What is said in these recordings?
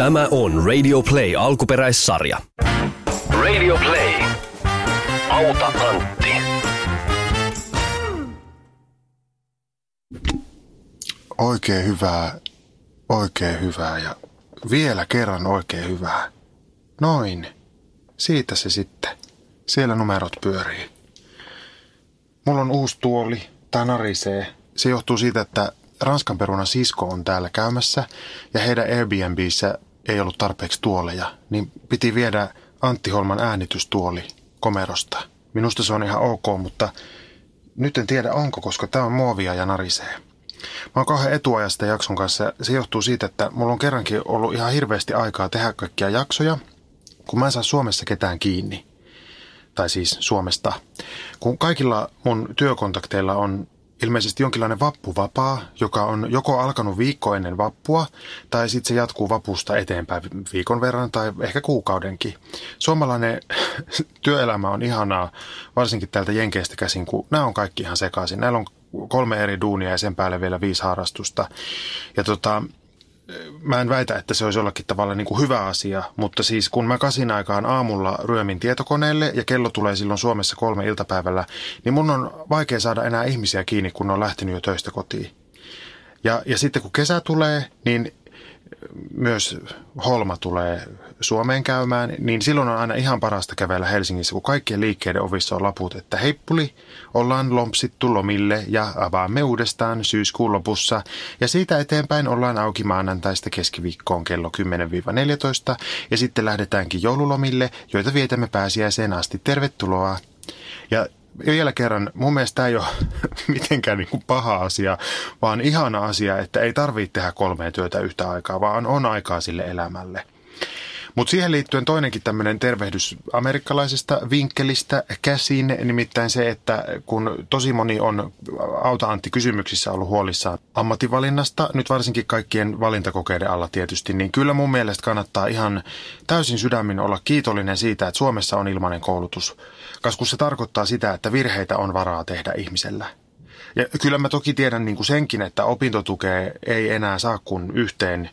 Tämä on Radio Play alkuperäissarja. Radio Play. Auta Antti. Oikein hyvää, oikein hyvää ja vielä kerran oikein hyvää. Noin. Siitä se sitten. Siellä numerot pyörii. Mulla on uusi tuoli. Tää narisee. Se johtuu siitä, että Ranskan perunan sisko on täällä käymässä ja heidän Airbnbissä ei ollut tarpeeksi tuoleja, niin piti viedä Antti Holman äänitystuoli komerosta. Minusta se on ihan ok, mutta nyt en tiedä onko, koska tämä on muovia ja narisee. Mä oon kauhean etuajasta jakson kanssa. Se johtuu siitä, että mulla on kerrankin ollut ihan hirveästi aikaa tehdä kaikkia jaksoja, kun mä en saa Suomessa ketään kiinni. Tai siis Suomesta. Kun kaikilla mun työkontakteilla on ilmeisesti jonkinlainen vappuvapaa, joka on joko alkanut viikko ennen vappua, tai sitten se jatkuu vapusta eteenpäin viikon verran tai ehkä kuukaudenkin. Suomalainen työelämä on ihanaa, varsinkin täältä Jenkeistä käsin, kun nämä on kaikki ihan sekaisin. Näillä on kolme eri duunia ja sen päälle vielä viisi harrastusta. Ja tota, mä en väitä, että se olisi jollakin tavalla niin kuin hyvä asia, mutta siis kun mä kasin aikaan aamulla ryömin tietokoneelle ja kello tulee silloin Suomessa kolme iltapäivällä, niin mun on vaikea saada enää ihmisiä kiinni, kun on lähtenyt jo töistä kotiin. Ja, ja sitten kun kesä tulee, niin myös Holma tulee Suomeen käymään, niin silloin on aina ihan parasta kävellä Helsingissä, kun kaikkien liikkeiden ovissa on laput, että heippuli, ollaan lompsittu lomille ja avaamme uudestaan syyskuun lopussa. Ja siitä eteenpäin ollaan auki maanantaista keskiviikkoon kello 10-14 ja sitten lähdetäänkin joululomille, joita vietämme pääsiäiseen asti. Tervetuloa! Ja vielä kerran, mun mielestä tämä ei ole mitenkään niin kuin paha asia, vaan ihana asia, että ei tarvitse tehdä kolmea työtä yhtä aikaa, vaan on aikaa sille elämälle. Mutta siihen liittyen toinenkin tämmöinen tervehdys amerikkalaisesta vinkkelistä käsin, nimittäin se, että kun tosi moni on auta Antti kysymyksissä ollut huolissaan ammatinvalinnasta, nyt varsinkin kaikkien valintakokeiden alla tietysti, niin kyllä mun mielestä kannattaa ihan täysin sydämin olla kiitollinen siitä, että Suomessa on ilmainen koulutus. Koska se tarkoittaa sitä, että virheitä on varaa tehdä ihmisellä. Ja kyllä mä toki tiedän niin kuin senkin, että opintotukea ei enää saa kuin yhteen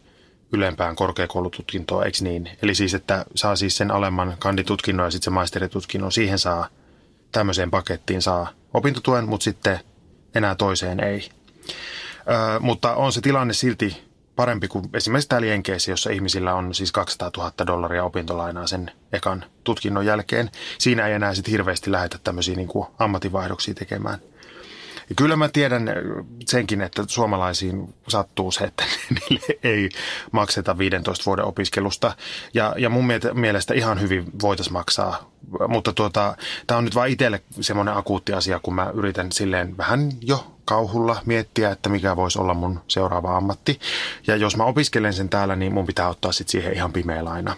ylempään korkeakoulututkintoon, eikö niin? Eli siis, että saa siis sen alemman kanditutkinnon ja sitten se maisteritutkinnon, siihen saa tämmöiseen pakettiin saa opintotuen, mutta sitten enää toiseen ei. Ö, mutta on se tilanne silti parempi kuin esimerkiksi täällä Jenkeissä, jossa ihmisillä on siis 200 000 dollaria opintolainaa sen ekan tutkinnon jälkeen. Siinä ei enää sitten hirveästi lähetä tämmöisiä niin ammatinvaihdoksia tekemään – ja kyllä mä tiedän senkin, että suomalaisiin sattuu se, että niille ei makseta 15 vuoden opiskelusta. Ja, ja mun mielestä ihan hyvin voitaisiin maksaa. Mutta tuota, tämä on nyt vain itselle semmoinen akuutti asia, kun mä yritän silleen vähän jo kauhulla miettiä, että mikä voisi olla mun seuraava ammatti. Ja jos mä opiskelen sen täällä, niin mun pitää ottaa sitten siihen ihan pimeä laina.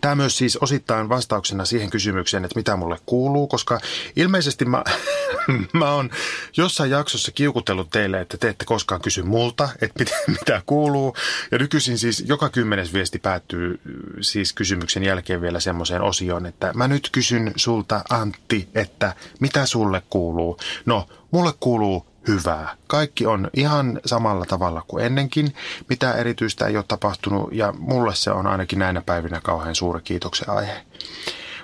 Tämä myös siis osittain vastauksena siihen kysymykseen, että mitä mulle kuuluu, koska ilmeisesti mä, mä oon jossain jaksossa kiukutellut teille, että te ette koskaan kysy multa, että mitä, mitä kuuluu. Ja nykyisin siis joka kymmenes viesti päättyy siis kysymyksen jälkeen vielä semmoiseen osioon, että mä nyt kysyn sulta Antti, että mitä sulle kuuluu. No, mulle kuuluu hyvää. Kaikki on ihan samalla tavalla kuin ennenkin. Mitä erityistä ei ole tapahtunut ja mulle se on ainakin näinä päivinä kauhean suuri kiitoksen aihe.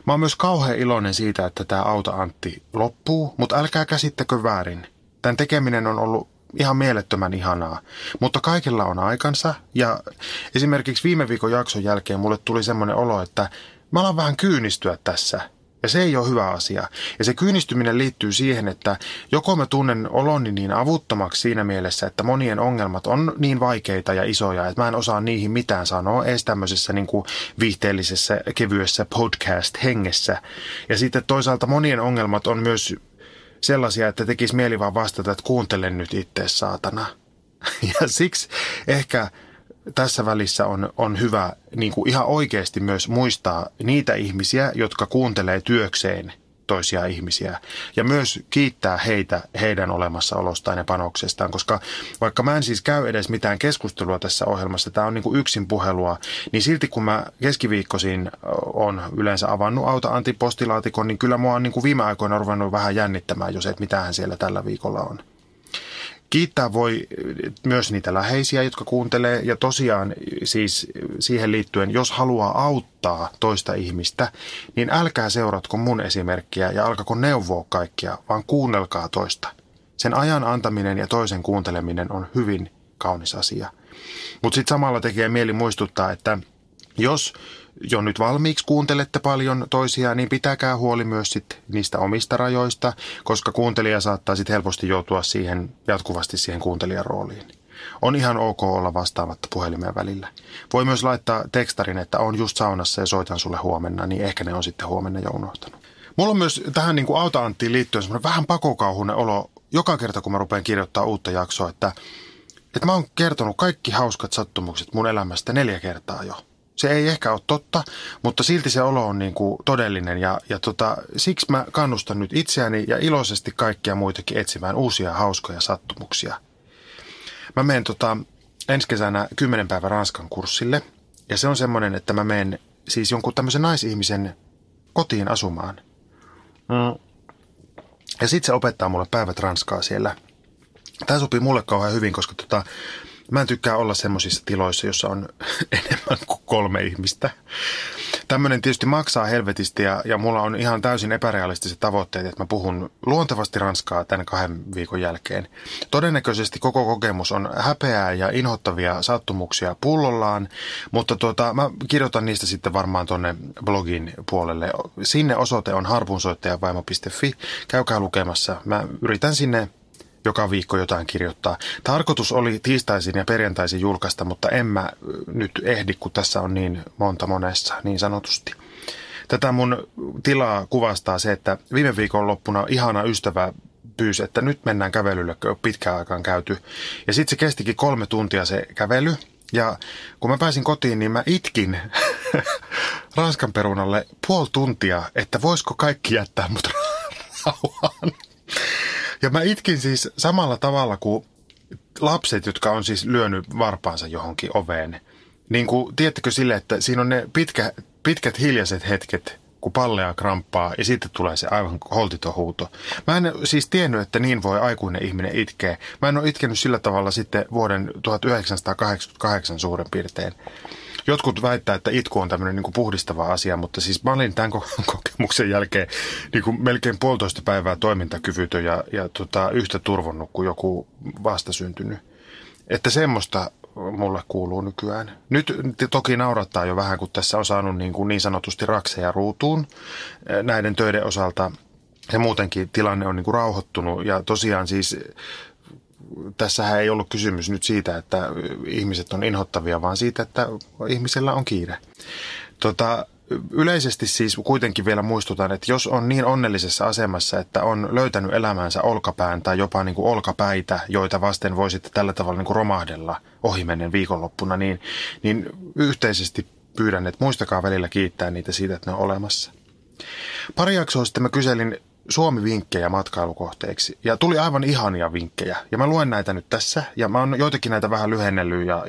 Mä oon myös kauhean iloinen siitä, että tämä Auta Antti loppuu, mutta älkää käsittäkö väärin. Tämän tekeminen on ollut ihan mielettömän ihanaa, mutta kaikilla on aikansa ja esimerkiksi viime viikon jakson jälkeen mulle tuli semmoinen olo, että mä alan vähän kyynistyä tässä – ja se ei ole hyvä asia. Ja se kyynistyminen liittyy siihen, että joko mä tunnen oloni niin avuttomaksi siinä mielessä, että monien ongelmat on niin vaikeita ja isoja, että mä en osaa niihin mitään sanoa edes tämmöisessä niin kuin viihteellisessä, kevyessä podcast-hengessä. Ja sitten toisaalta monien ongelmat on myös sellaisia, että tekisi mieli vaan vastata, että kuuntelen nyt itse saatana. Ja siksi ehkä tässä välissä on, on hyvä niin kuin ihan oikeasti myös muistaa niitä ihmisiä, jotka kuuntelee työkseen toisia ihmisiä ja myös kiittää heitä heidän olemassaolostaan ja panoksestaan, koska vaikka mä en siis käy edes mitään keskustelua tässä ohjelmassa, tämä on niin kuin yksin puhelua, niin silti kun mä keskiviikkoisin on yleensä avannut auta antipostilaatikon, niin kyllä mua on niin kuin viime aikoina ruvennut vähän jännittämään, jos et mitähän siellä tällä viikolla on. Kiittää voi myös niitä läheisiä, jotka kuuntelee ja tosiaan siis siihen liittyen, jos haluaa auttaa toista ihmistä, niin älkää seuratko mun esimerkkiä ja alkako neuvoa kaikkia, vaan kuunnelkaa toista. Sen ajan antaminen ja toisen kuunteleminen on hyvin kaunis asia. Mutta sitten samalla tekee mieli muistuttaa, että jos jo nyt valmiiksi kuuntelette paljon toisia, niin pitäkää huoli myös sit niistä omista rajoista, koska kuuntelija saattaa sitten helposti joutua siihen jatkuvasti siihen kuuntelijan rooliin. On ihan ok olla vastaamatta puhelimeen välillä. Voi myös laittaa tekstarin, että on just saunassa ja soitan sulle huomenna, niin ehkä ne on sitten huomenna jo unohtanut. Mulla on myös tähän niin kuin auta-Anttiin liittyen semmoinen vähän pakokauhunen olo joka kerta, kun mä rupean kirjoittaa uutta jaksoa, että, että mä oon kertonut kaikki hauskat sattumukset mun elämästä neljä kertaa jo. Se ei ehkä ole totta, mutta silti se olo on niin kuin todellinen ja, ja tota, siksi mä kannustan nyt itseäni ja iloisesti kaikkia muitakin etsimään uusia hauskoja sattumuksia. Mä menen tota, ensi kesänä 10 päivän Ranskan kurssille ja se on semmoinen, että mä menen siis jonkun tämmöisen naisihmisen kotiin asumaan. Mm. Ja sitten se opettaa mulle päivät ranskaa siellä. Tämä sopii mulle kauhean hyvin, koska tota, Mä en tykkää olla semmoisissa tiloissa, jossa on enemmän kuin kolme ihmistä. Tämmöinen tietysti maksaa helvetisti ja, ja mulla on ihan täysin epärealistiset tavoitteet, että mä puhun luontevasti ranskaa tämän kahden viikon jälkeen. Todennäköisesti koko kokemus on häpeää ja inhottavia sattumuksia pullollaan, mutta tuota, mä kirjoitan niistä sitten varmaan tonne blogin puolelle. Sinne osoite on harpunsoittajavaimo.fi. Käykää lukemassa. Mä yritän sinne joka viikko jotain kirjoittaa. Tarkoitus oli tiistaisin ja perjantaisin julkaista, mutta en mä nyt ehdi, kun tässä on niin monta monessa, niin sanotusti. Tätä mun tilaa kuvastaa se, että viime viikon loppuna ihana ystävä pyysi, että nyt mennään kävelylle, kun pitkään aikaan käyty. Ja sitten se kestikin kolme tuntia se kävely. Ja kun mä pääsin kotiin, niin mä itkin Ranskan perunalle puoli tuntia, että voisiko kaikki jättää mut rauhaan. Ja mä itkin siis samalla tavalla kuin lapset, jotka on siis lyönyt varpaansa johonkin oveen. Niin kuin, tiedättekö sille, että siinä on ne pitkä, pitkät hiljaiset hetket, kun pallea kramppaa ja sitten tulee se aivan holtiton huuto. Mä en siis tiennyt, että niin voi aikuinen ihminen itkeä. Mä en ole itkenyt sillä tavalla sitten vuoden 1988 suurin piirtein. Jotkut väittää, että itku on tämmöinen niin puhdistava asia, mutta siis mä olin tämän kokemuksen jälkeen niin kuin melkein puolitoista päivää toimintakyvytön ja, ja tota, yhtä turvonnut kuin joku vastasyntynyt. Että semmoista mulle kuuluu nykyään. Nyt toki naurattaa jo vähän, kun tässä on saanut niin, kuin niin sanotusti rakseja ruutuun näiden töiden osalta. Ja muutenkin tilanne on niin kuin rauhoittunut ja tosiaan siis tässähän ei ollut kysymys nyt siitä, että ihmiset on inhottavia, vaan siitä, että ihmisellä on kiire. Tota, yleisesti siis kuitenkin vielä muistutan, että jos on niin onnellisessa asemassa, että on löytänyt elämänsä olkapään tai jopa niin kuin olkapäitä, joita vasten voisitte tällä tavalla niin kuin romahdella ohimennen viikonloppuna, niin, niin yhteisesti pyydän, että muistakaa välillä kiittää niitä siitä, että ne on olemassa. Pari jaksoa sitten mä kyselin Suomi-vinkkejä matkailukohteeksi. Ja tuli aivan ihania vinkkejä. Ja mä luen näitä nyt tässä. Ja mä oon joitakin näitä vähän lyhennellyt ja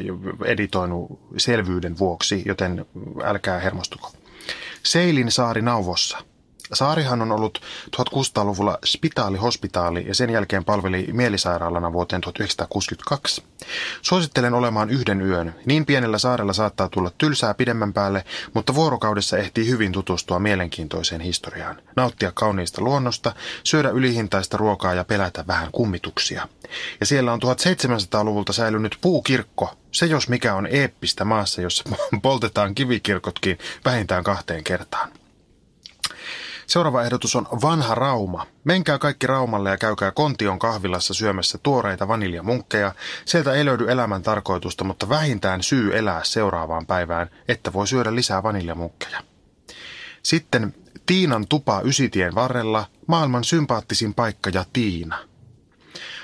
editoinut selvyyden vuoksi, joten älkää hermostuko. Seilin saari Nauvossa – Saarihan on ollut 1600-luvulla spitaali-hospitaali ja sen jälkeen palveli mielisairaalana vuoteen 1962. Suosittelen olemaan yhden yön. Niin pienellä saarella saattaa tulla tylsää pidemmän päälle, mutta vuorokaudessa ehtii hyvin tutustua mielenkiintoiseen historiaan. Nauttia kauniista luonnosta, syödä ylihintaista ruokaa ja pelätä vähän kummituksia. Ja siellä on 1700-luvulta säilynyt puukirkko, se jos mikä on eeppistä maassa, jossa poltetaan kivikirkotkin vähintään kahteen kertaan. Seuraava ehdotus on vanha Rauma. Menkää kaikki Raumalle ja käykää Kontion kahvilassa syömässä tuoreita vaniljamunkkeja. Sieltä ei löydy elämän tarkoitusta, mutta vähintään syy elää seuraavaan päivään, että voi syödä lisää vaniljamunkkeja. Sitten Tiinan tupa Ysitien varrella, maailman sympaattisin paikka ja Tiina.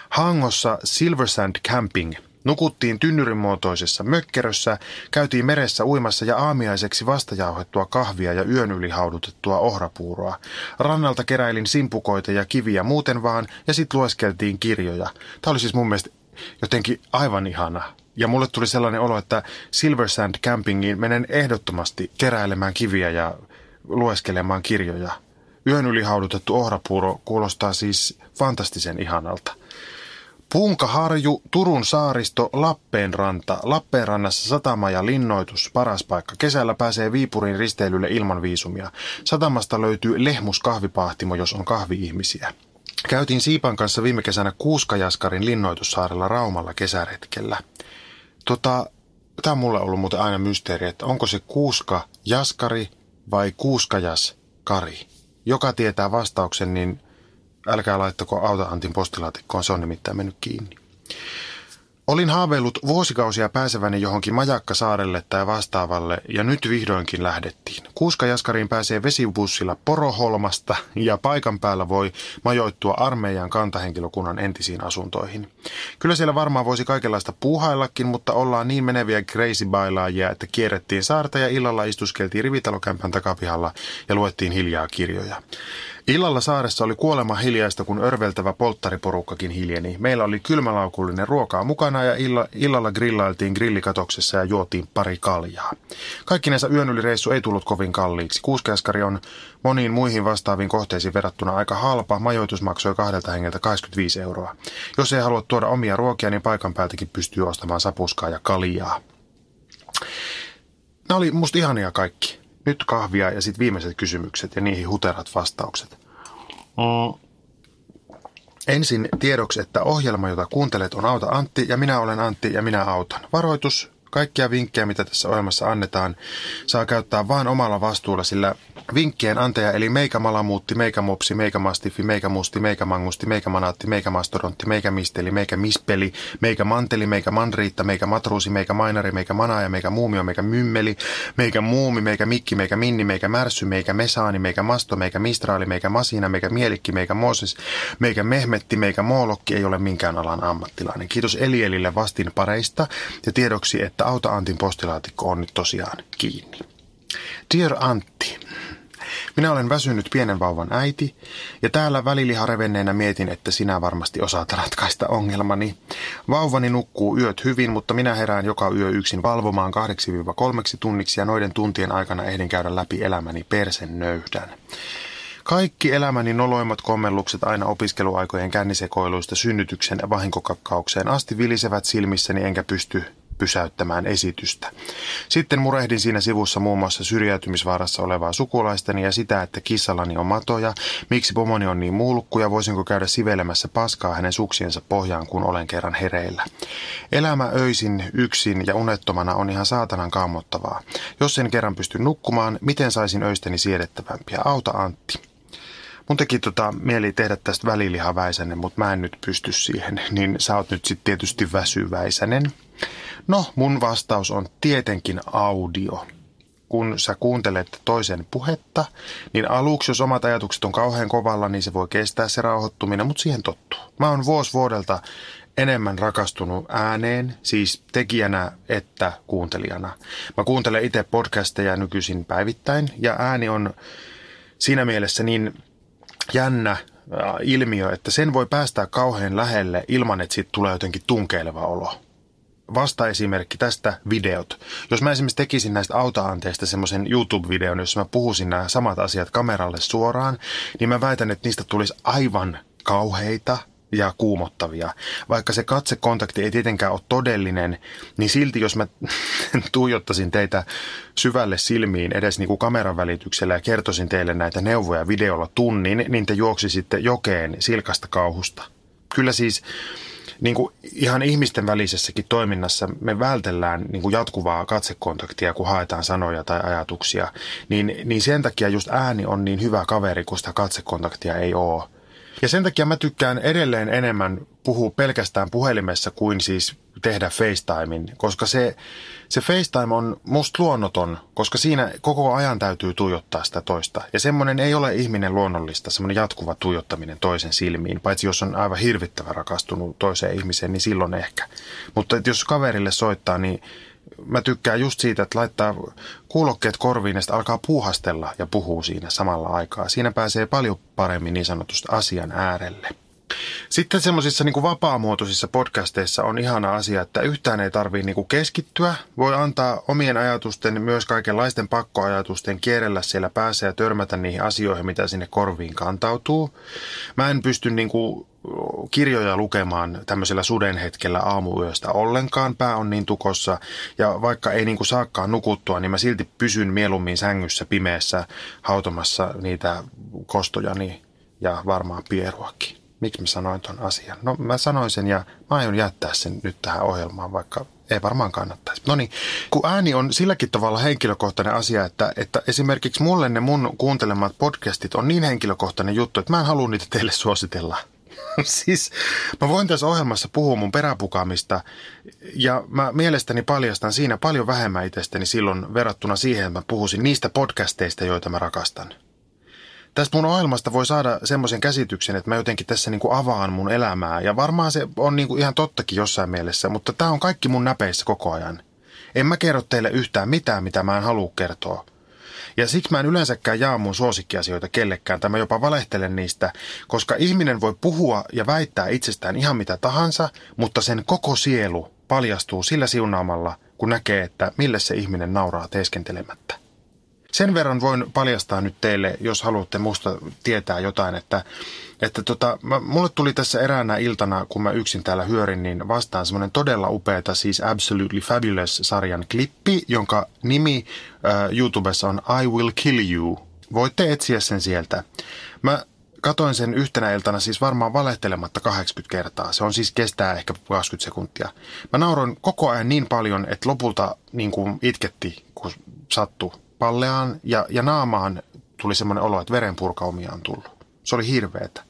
Hangossa Silversand Camping – Nukuttiin tynnyrin muotoisessa mökkerössä, käytiin meressä uimassa ja aamiaiseksi vastajauhettua kahvia ja yön yli haudutettua ohrapuuroa. Rannalta keräilin simpukoita ja kiviä muuten vaan ja sit lueskeltiin kirjoja. Tämä oli siis mun mielestä jotenkin aivan ihana. Ja mulle tuli sellainen olo, että Silver Sand Campingiin menen ehdottomasti keräilemään kiviä ja lueskelemaan kirjoja. Yön yli haudutettu ohrapuuro kuulostaa siis fantastisen ihanalta. Punkaharju, Turun saaristo, Lappeenranta. Lappeenrannassa satama ja linnoitus, paras paikka. Kesällä pääsee Viipurin risteilylle ilman viisumia. Satamasta löytyy Lehmus kahvipahtimo, jos on kahvi-ihmisiä. Käytiin Siipan kanssa viime kesänä Kuuskajaskarin linnoitussaarella Raumalla kesäretkellä. Tota, tämä on mulle ollut muuten aina mysteeri, että onko se Kuuska Jaskari vai Kuuskajas Kari. Joka tietää vastauksen, niin älkää laittako auta Antin postilaatikkoon, se on nimittäin mennyt kiinni. Olin haaveillut vuosikausia pääseväni johonkin majakkasaarelle tai vastaavalle ja nyt vihdoinkin lähdettiin. Kuuska Jaskariin pääsee vesibussilla Poroholmasta ja paikan päällä voi majoittua armeijan kantahenkilökunnan entisiin asuntoihin. Kyllä siellä varmaan voisi kaikenlaista puuhaillakin, mutta ollaan niin meneviä crazy bailaajia, että kierrettiin saarta ja illalla istuskeltiin rivitalokämpän takapihalla ja luettiin hiljaa kirjoja. Illalla saaressa oli kuolema hiljaista, kun örveltävä polttariporukkakin hiljeni. Meillä oli kylmälaukullinen ruokaa mukana ja illa, illalla grillailtiin grillikatoksessa ja juotiin pari kaljaa. Kaikkinensa yön yli reissu ei tullut kovin kalliiksi. Kuuskäskari on moniin muihin vastaaviin kohteisiin verrattuna aika halpa. Majoitus maksoi kahdelta hengeltä 25 euroa. Jos ei halua tuoda omia ruokia, niin paikan päältäkin pystyy ostamaan sapuskaa ja kaljaa. Nämä oli musta ihania kaikki. Nyt kahvia ja sitten viimeiset kysymykset ja niihin huterat vastaukset. Mm. Ensin tiedoksi, että ohjelma, jota kuuntelet, on Auta Antti ja minä olen Antti ja minä autan. Varoitus, Kaikkia vinkkejä, mitä tässä ohjelmassa annetaan, saa käyttää vain omalla vastuulla, sillä vinkkien antaja eli meikä malamuutti, meikä mopsi, meikä mastifi, meikä musti, meikä mangusti, meikä manaatti, meikä mesaani, meikä masto, meikä mistraali, meikä masina, meikä mielikki, meikä Mooses, meikä mehmetti, meikä moolokki ei ole minkään alan ammattilainen. Kiitos Elielille vastin pareista ja tiedoksi, että että Auta Antin postilaatikko on nyt tosiaan kiinni. Dear Antti, minä olen väsynyt pienen vauvan äiti ja täällä väliliharevenneenä mietin, että sinä varmasti osaat ratkaista ongelmani. Vauvani nukkuu yöt hyvin, mutta minä herään joka yö yksin valvomaan 2-3 tunniksi ja noiden tuntien aikana ehdin käydä läpi elämäni persen nöydän. Kaikki elämäni noloimmat kommellukset aina opiskeluaikojen kännisekoiluista synnytyksen ja vahinkokakkaukseen asti vilisevät silmissäni enkä pysty pysäyttämään esitystä. Sitten murehdin siinä sivussa muun muassa syrjäytymisvaarassa olevaa sukulaistani ja sitä, että kissallani on matoja, miksi pomoni on niin mulkku ja voisinko käydä sivelemässä paskaa hänen suksiensa pohjaan, kun olen kerran hereillä. Elämä öisin, yksin ja unettomana on ihan saatanan kammottavaa. Jos en kerran pysty nukkumaan, miten saisin öisteni siedettävämpiä? Auta Antti. Mun teki tota mieli tehdä tästä välilihaväisänen, mutta mä en nyt pysty siihen, niin sä oot nyt sitten tietysti väsyväisänen. No, mun vastaus on tietenkin audio. Kun sä kuuntelet toisen puhetta, niin aluksi, jos omat ajatukset on kauhean kovalla, niin se voi kestää se rauhoittuminen, mutta siihen tottuu. Mä oon vuosi vuodelta enemmän rakastunut ääneen, siis tekijänä että kuuntelijana. Mä kuuntelen itse podcasteja nykyisin päivittäin, ja ääni on siinä mielessä niin jännä äh, ilmiö, että sen voi päästää kauhean lähelle ilman, että siitä tulee jotenkin tunkeileva olo vastaesimerkki tästä videot. Jos mä esimerkiksi tekisin näistä autoanteista semmoisen YouTube-videon, jossa mä puhuisin nämä samat asiat kameralle suoraan, niin mä väitän, että niistä tulisi aivan kauheita ja kuumottavia. Vaikka se katsekontakti ei tietenkään ole todellinen, niin silti jos mä tuijottaisin teitä syvälle silmiin edes niin kuin kameran välityksellä ja kertoisin teille näitä neuvoja videolla tunnin, niin te juoksisitte jokeen silkasta kauhusta. Kyllä siis niin kuin ihan ihmisten välisessäkin toiminnassa me vältellään niin kuin jatkuvaa katsekontaktia, kun haetaan sanoja tai ajatuksia, niin, niin sen takia just ääni on niin hyvä kaveri, kun sitä katsekontaktia ei ole. Ja sen takia mä tykkään edelleen enemmän puhua pelkästään puhelimessa kuin siis tehdä FaceTimein, koska se, se FaceTime on musta luonnoton, koska siinä koko ajan täytyy tuijottaa sitä toista. Ja semmoinen ei ole ihminen luonnollista, semmoinen jatkuva tuijottaminen toisen silmiin, paitsi jos on aivan hirvittävä rakastunut toiseen ihmiseen, niin silloin ehkä. Mutta jos kaverille soittaa, niin mä tykkään just siitä, että laittaa kuulokkeet korviin ja sitten alkaa puuhastella ja puhuu siinä samalla aikaa. Siinä pääsee paljon paremmin niin sanotusti asian äärelle. Sitten semmoisissa niin vapaamuotoisissa podcasteissa on ihana asia, että yhtään ei tarvitse niin keskittyä. Voi antaa omien ajatusten, myös kaikenlaisten pakkoajatusten kierrellä siellä päässä ja törmätä niihin asioihin, mitä sinne korviin kantautuu. Mä en pysty niin kuin kirjoja lukemaan tämmöisellä suden hetkellä aamuyöstä ollenkaan. Pää on niin tukossa ja vaikka ei niin kuin saakkaan nukuttua, niin mä silti pysyn mieluummin sängyssä pimeässä hautomassa niitä kostojani ja varmaan pieruakin. Miksi mä sanoin ton asian? No mä sanoin sen ja mä aion jättää sen nyt tähän ohjelmaan, vaikka ei varmaan kannattaisi. No niin, kun ääni on silläkin tavalla henkilökohtainen asia, että, että esimerkiksi mulle ne mun kuuntelemat podcastit on niin henkilökohtainen juttu, että mä en halua niitä teille suositella. siis mä voin tässä ohjelmassa puhua mun peräpukamista ja mä mielestäni paljastan siinä paljon vähemmän itsestäni silloin verrattuna siihen, että mä puhuisin niistä podcasteista, joita mä rakastan tästä mun ohjelmasta voi saada semmoisen käsityksen, että mä jotenkin tässä niin kuin avaan mun elämää. Ja varmaan se on niin kuin ihan tottakin jossain mielessä, mutta tämä on kaikki mun näpeissä koko ajan. En mä kerro teille yhtään mitään, mitä mä en halua kertoa. Ja siksi mä en yleensäkään jaa mun suosikkiasioita kellekään, tai mä jopa valehtelen niistä, koska ihminen voi puhua ja väittää itsestään ihan mitä tahansa, mutta sen koko sielu paljastuu sillä siunaamalla, kun näkee, että mille se ihminen nauraa teeskentelemättä. Sen verran voin paljastaa nyt teille, jos haluatte musta tietää jotain, että, että tota, mä, mulle tuli tässä eräänä iltana, kun mä yksin täällä hyörin, niin vastaan semmoinen todella upeata, siis Absolutely Fabulous-sarjan klippi, jonka nimi äh, YouTubessa on I Will Kill You. Voitte etsiä sen sieltä. Mä katoin sen yhtenä iltana siis varmaan valehtelematta 80 kertaa. Se on siis kestää ehkä 20 sekuntia. Mä nauroin koko ajan niin paljon, että lopulta niin kuin itketti, kun sattui palleaan ja, ja naamaan tuli semmoinen olo, että verenpurkaumia on tullut. Se oli hirveetä.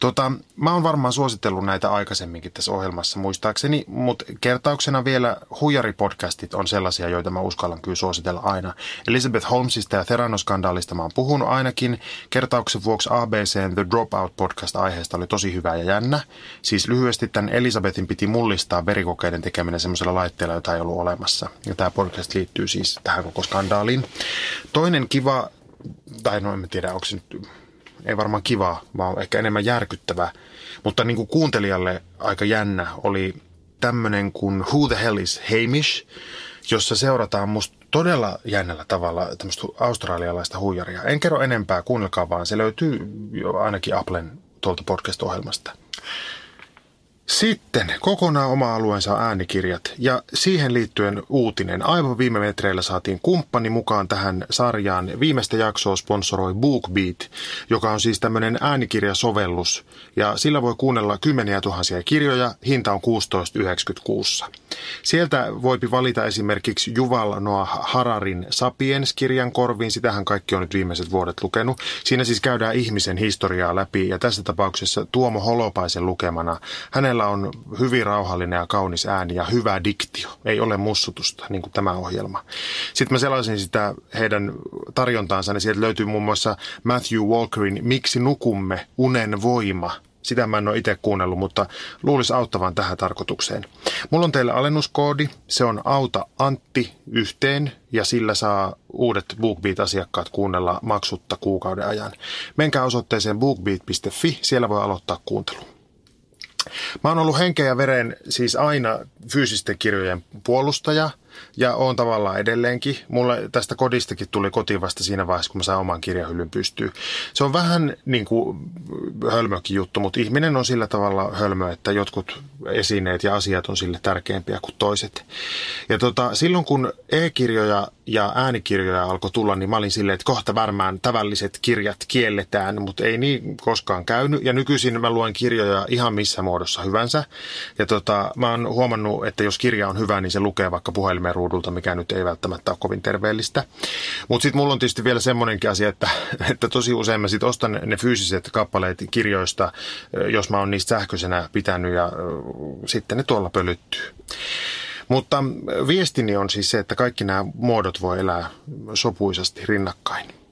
Tota, mä oon varmaan suositellut näitä aikaisemminkin tässä ohjelmassa muistaakseni, mutta kertauksena vielä huijaripodcastit on sellaisia, joita mä uskallan kyllä suositella aina. Elizabeth Holmesista ja Theranos-skandaalista mä oon puhunut ainakin. Kertauksen vuoksi ABCn The Dropout podcast aiheesta oli tosi hyvä ja jännä. Siis lyhyesti tämän Elisabetin piti mullistaa verikokeiden tekeminen semmoisella laitteella, jota ei ollut olemassa. Ja tämä podcast liittyy siis tähän koko skandaaliin. Toinen kiva, tai no en tiedä, onko se nyt ei varmaan kiva, vaan ehkä enemmän järkyttävää. Mutta niin kuin kuuntelijalle aika jännä oli tämmöinen kuin Who the Hell is Hamish, jossa seurataan musta todella jännällä tavalla tämmöistä australialaista huijaria. En kerro enempää, kuunnelkaa vaan. Se löytyy ainakin Applen tuolta podcast-ohjelmasta. Sitten kokonaan oma alueensa äänikirjat ja siihen liittyen uutinen. Aivan viime metreillä saatiin kumppani mukaan tähän sarjaan. Viimeistä jaksoa sponsoroi BookBeat, joka on siis tämmöinen äänikirjasovellus ja sillä voi kuunnella kymmeniä tuhansia kirjoja. Hinta on 16,96. Sieltä voipi valita esimerkiksi Juval Noah Hararin Sapiens-kirjan korviin. Sitähän kaikki on nyt viimeiset vuodet lukenut. Siinä siis käydään ihmisen historiaa läpi ja tässä tapauksessa Tuomo Holopaisen lukemana. Hänen hänellä on hyvin rauhallinen ja kaunis ääni ja hyvä diktio. Ei ole mussutusta, niin kuin tämä ohjelma. Sitten mä selaisin sitä heidän tarjontaansa, niin sieltä löytyy muun muassa Matthew Walkerin Miksi nukumme, unen voima. Sitä mä en ole itse kuunnellut, mutta luulisi auttavan tähän tarkoitukseen. Mulla on teille alennuskoodi. Se on Auta Antti yhteen ja sillä saa uudet BookBeat-asiakkaat kuunnella maksutta kuukauden ajan. Menkää osoitteeseen bookbeat.fi, siellä voi aloittaa kuuntelu. Mä oon ollut henkeä ja veren siis aina fyysisten kirjojen puolustaja – ja on tavallaan edelleenkin. Mulle tästä kodistakin tuli koti vasta siinä vaiheessa, kun mä sain oman kirjahyllyn pystyyn. Se on vähän niin kuin hölmökin juttu, mutta ihminen on sillä tavalla hölmö, että jotkut esineet ja asiat on sille tärkeämpiä kuin toiset. Ja tota, silloin kun e-kirjoja ja äänikirjoja alkoi tulla, niin mä olin silleen, että kohta varmaan tavalliset kirjat kielletään, mutta ei niin koskaan käynyt. Ja nykyisin mä luen kirjoja ihan missä muodossa hyvänsä. Ja tota, mä oon huomannut, että jos kirja on hyvä, niin se lukee vaikka puhelimella puhelimen ruudulta, mikä nyt ei välttämättä ole kovin terveellistä. Mutta sitten mulla on tietysti vielä semmoinenkin asia, että, että tosi usein mä sitten ostan ne fyysiset kappaleet kirjoista, jos mä oon niistä sähköisenä pitänyt ja sitten ne tuolla pölyttyy. Mutta viestini on siis se, että kaikki nämä muodot voi elää sopuisasti rinnakkain.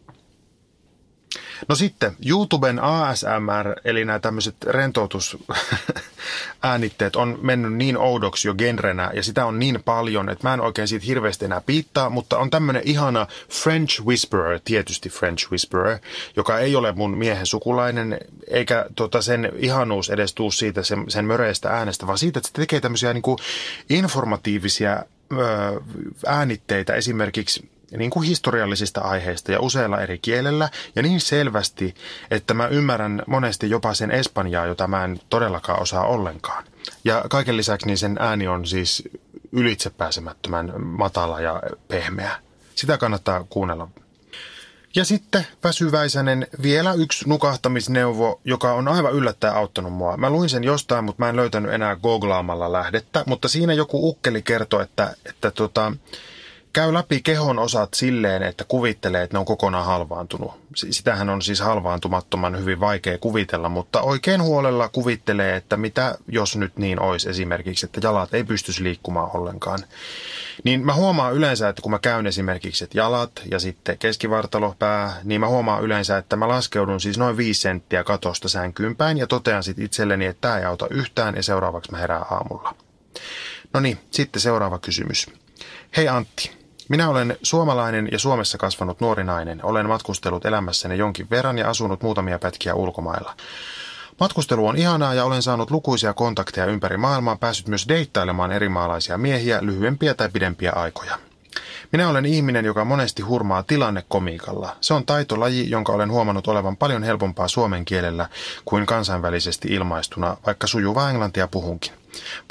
No sitten YouTuben ASMR, eli nämä tämmöiset rentoutusäänitteet on mennyt niin oudoksi jo genrenä ja sitä on niin paljon, että mä en oikein siitä hirveästi enää piittaa, mutta on tämmöinen ihana French Whisperer, tietysti French Whisperer, joka ei ole mun miehen sukulainen, eikä tota sen ihanuus edes tuu siitä sen, sen möreistä äänestä, vaan siitä, että se tekee tämmöisiä niin kuin informatiivisia äänitteitä esimerkiksi niin kuin historiallisista aiheista ja useilla eri kielellä ja niin selvästi, että mä ymmärrän monesti jopa sen espanjaa, jota mä en todellakaan osaa ollenkaan. Ja kaiken lisäksi niin sen ääni on siis ylitsepääsemättömän matala ja pehmeä. Sitä kannattaa kuunnella ja sitten väsyväisänen vielä yksi nukahtamisneuvo, joka on aivan yllättäen auttanut mua. Mä luin sen jostain, mutta mä en löytänyt enää googlaamalla lähdettä, mutta siinä joku ukkeli kertoi, että, että tota, käy läpi kehon osat silleen, että kuvittelee, että ne on kokonaan halvaantunut. Sitähän on siis halvaantumattoman hyvin vaikea kuvitella, mutta oikein huolella kuvittelee, että mitä jos nyt niin olisi esimerkiksi, että jalat ei pystyisi liikkumaan ollenkaan. Niin mä huomaan yleensä, että kun mä käyn esimerkiksi että jalat ja sitten keskivartalo, pää, niin mä huomaan yleensä, että mä laskeudun siis noin 5 senttiä katosta sänkyyn päin ja totean sitten itselleni, että tämä ei auta yhtään ja seuraavaksi mä herään aamulla. No niin, sitten seuraava kysymys. Hei Antti, minä olen suomalainen ja Suomessa kasvanut nuori nainen. Olen matkustellut elämässäni jonkin verran ja asunut muutamia pätkiä ulkomailla. Matkustelu on ihanaa ja olen saanut lukuisia kontakteja ympäri maailmaa, päässyt myös deittailemaan eri maalaisia miehiä lyhyempiä tai pidempiä aikoja. Minä olen ihminen, joka monesti hurmaa tilannekomiikalla. Se on taitolaji, jonka olen huomannut olevan paljon helpompaa suomen kielellä kuin kansainvälisesti ilmaistuna, vaikka sujuvaa englantia puhunkin.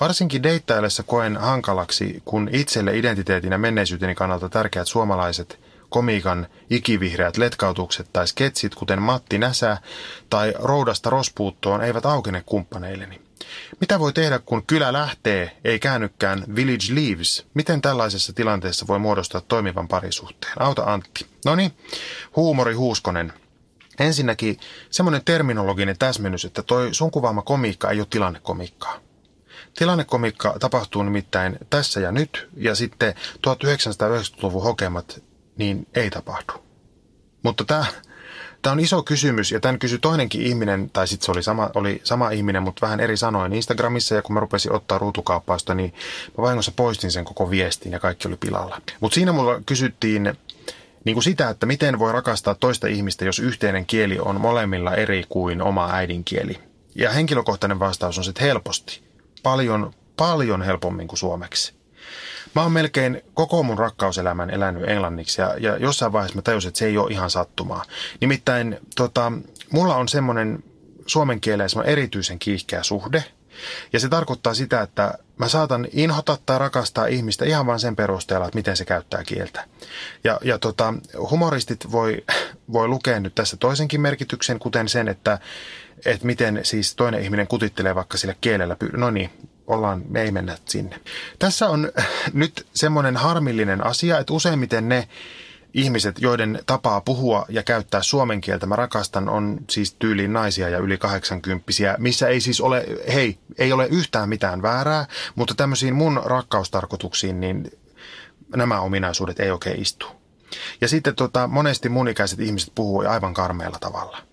Varsinkin deittaillessa koen hankalaksi, kun itselle identiteetin ja menneisyyteni kannalta tärkeät suomalaiset komiikan ikivihreät letkautukset tai sketsit, kuten Matti Näsä tai Roudasta rospuuttoon, eivät aukene kumppaneilleni. Mitä voi tehdä, kun kylä lähtee, ei käännykään village leaves? Miten tällaisessa tilanteessa voi muodostaa toimivan parisuhteen? Auta Antti. No niin, huumori Huuskonen. Ensinnäkin semmoinen terminologinen täsmennys, että toi sun kuvaama komiikka ei ole tilannekomiikkaa. Tilannekomiikka tapahtuu nimittäin tässä ja nyt, ja sitten 1990-luvun hokemat, niin ei tapahdu. Mutta tämä Tämä on iso kysymys ja tämän kysyi toinenkin ihminen, tai sitten se oli sama, oli sama ihminen, mutta vähän eri sanoin Instagramissa ja kun mä rupesin ottaa ruutukaappausta, niin mä vahingossa poistin sen koko viestin ja kaikki oli pilalla. Mutta siinä mulla kysyttiin niin kuin sitä, että miten voi rakastaa toista ihmistä, jos yhteinen kieli on molemmilla eri kuin oma äidinkieli. Ja henkilökohtainen vastaus on sitten helposti. Paljon, paljon helpommin kuin suomeksi. Mä oon melkein koko mun rakkauselämän elänyt englanniksi ja, ja jossain vaiheessa mä tajusin, että se ei ole ihan sattumaa. Nimittäin tota, mulla on semmoinen suomen kieleen erityisen kiihkeä suhde. Ja se tarkoittaa sitä, että mä saatan inhota tai rakastaa ihmistä ihan vain sen perusteella, että miten se käyttää kieltä. Ja, ja tota, humoristit voi, voi lukea nyt tässä toisenkin merkityksen, kuten sen, että, että miten siis toinen ihminen kutittelee vaikka sillä kielellä. No niin, ollaan, me ei mennä sinne. Tässä on nyt semmoinen harmillinen asia, että useimmiten ne ihmiset, joiden tapaa puhua ja käyttää suomen kieltä mä rakastan, on siis tyyliin naisia ja yli 80 missä ei siis ole, hei, ei ole yhtään mitään väärää, mutta tämmöisiin mun rakkaustarkoituksiin, niin nämä ominaisuudet ei oikein istu. Ja sitten tota, monesti mun ikäiset ihmiset puhuu aivan karmeella tavalla.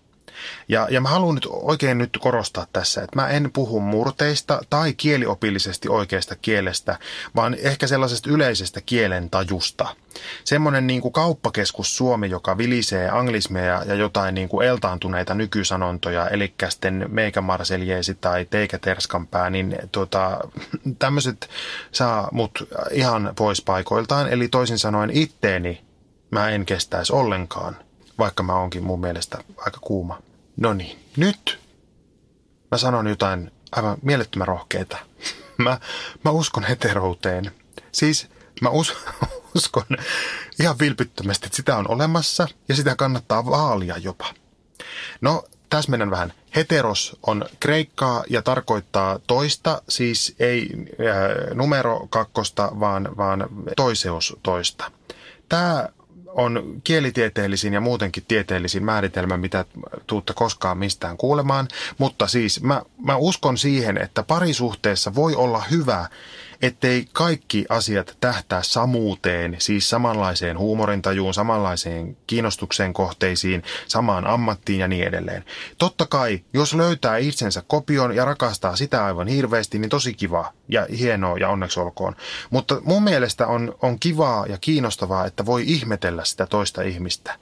Ja, ja mä haluan nyt oikein nyt korostaa tässä, että mä en puhu murteista tai kieliopillisesti oikeasta kielestä, vaan ehkä sellaisesta yleisestä kielen tajusta. Semmoinen niin kuin kauppakeskus Suomi, joka vilisee anglismeja ja jotain niin kuin eltaantuneita nykysanontoja, eli sitten meikä marseljeesi tai teikä terskanpää, niin tota, tämmöiset saa mut ihan pois paikoiltaan. Eli toisin sanoen itteeni mä en kestäisi ollenkaan, vaikka mä onkin mun mielestä aika kuuma. No niin, nyt mä sanon jotain aivan mielettömän rohkeita. Mä, mä uskon heterouteen. Siis mä us, uskon ihan vilpittömästi, että sitä on olemassa ja sitä kannattaa vaalia jopa. No, tässä mennään vähän. Heteros on kreikkaa ja tarkoittaa toista, siis ei äh, numero kakkosta, vaan, vaan toiseus toista. Tämä on kielitieteellisin ja muutenkin tieteellisin määritelmä, mitä tuutta koskaan mistään kuulemaan. Mutta siis mä, mä uskon siihen, että parisuhteessa voi olla hyvä, ettei kaikki asiat tähtää samuuteen, siis samanlaiseen huumorintajuun, samanlaiseen kiinnostuksen kohteisiin, samaan ammattiin ja niin edelleen. Totta kai, jos löytää itsensä kopion ja rakastaa sitä aivan hirveästi, niin tosi kiva ja hienoa ja onneksi olkoon. Mutta mun mielestä on, on kivaa ja kiinnostavaa, että voi ihmetellä sitä toista ihmistä.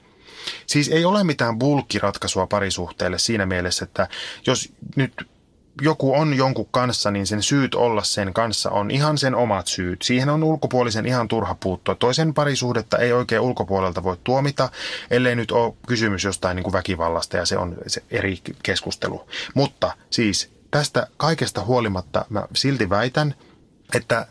Siis ei ole mitään bulkkiratkaisua parisuhteelle siinä mielessä, että jos nyt joku on jonkun kanssa, niin sen syyt olla sen kanssa on ihan sen omat syyt. Siihen on ulkopuolisen ihan turha puuttua. Toisen parisuhdetta ei oikein ulkopuolelta voi tuomita, ellei nyt ole kysymys jostain niin kuin väkivallasta ja se on se eri keskustelu. Mutta siis tästä kaikesta huolimatta mä silti väitän, että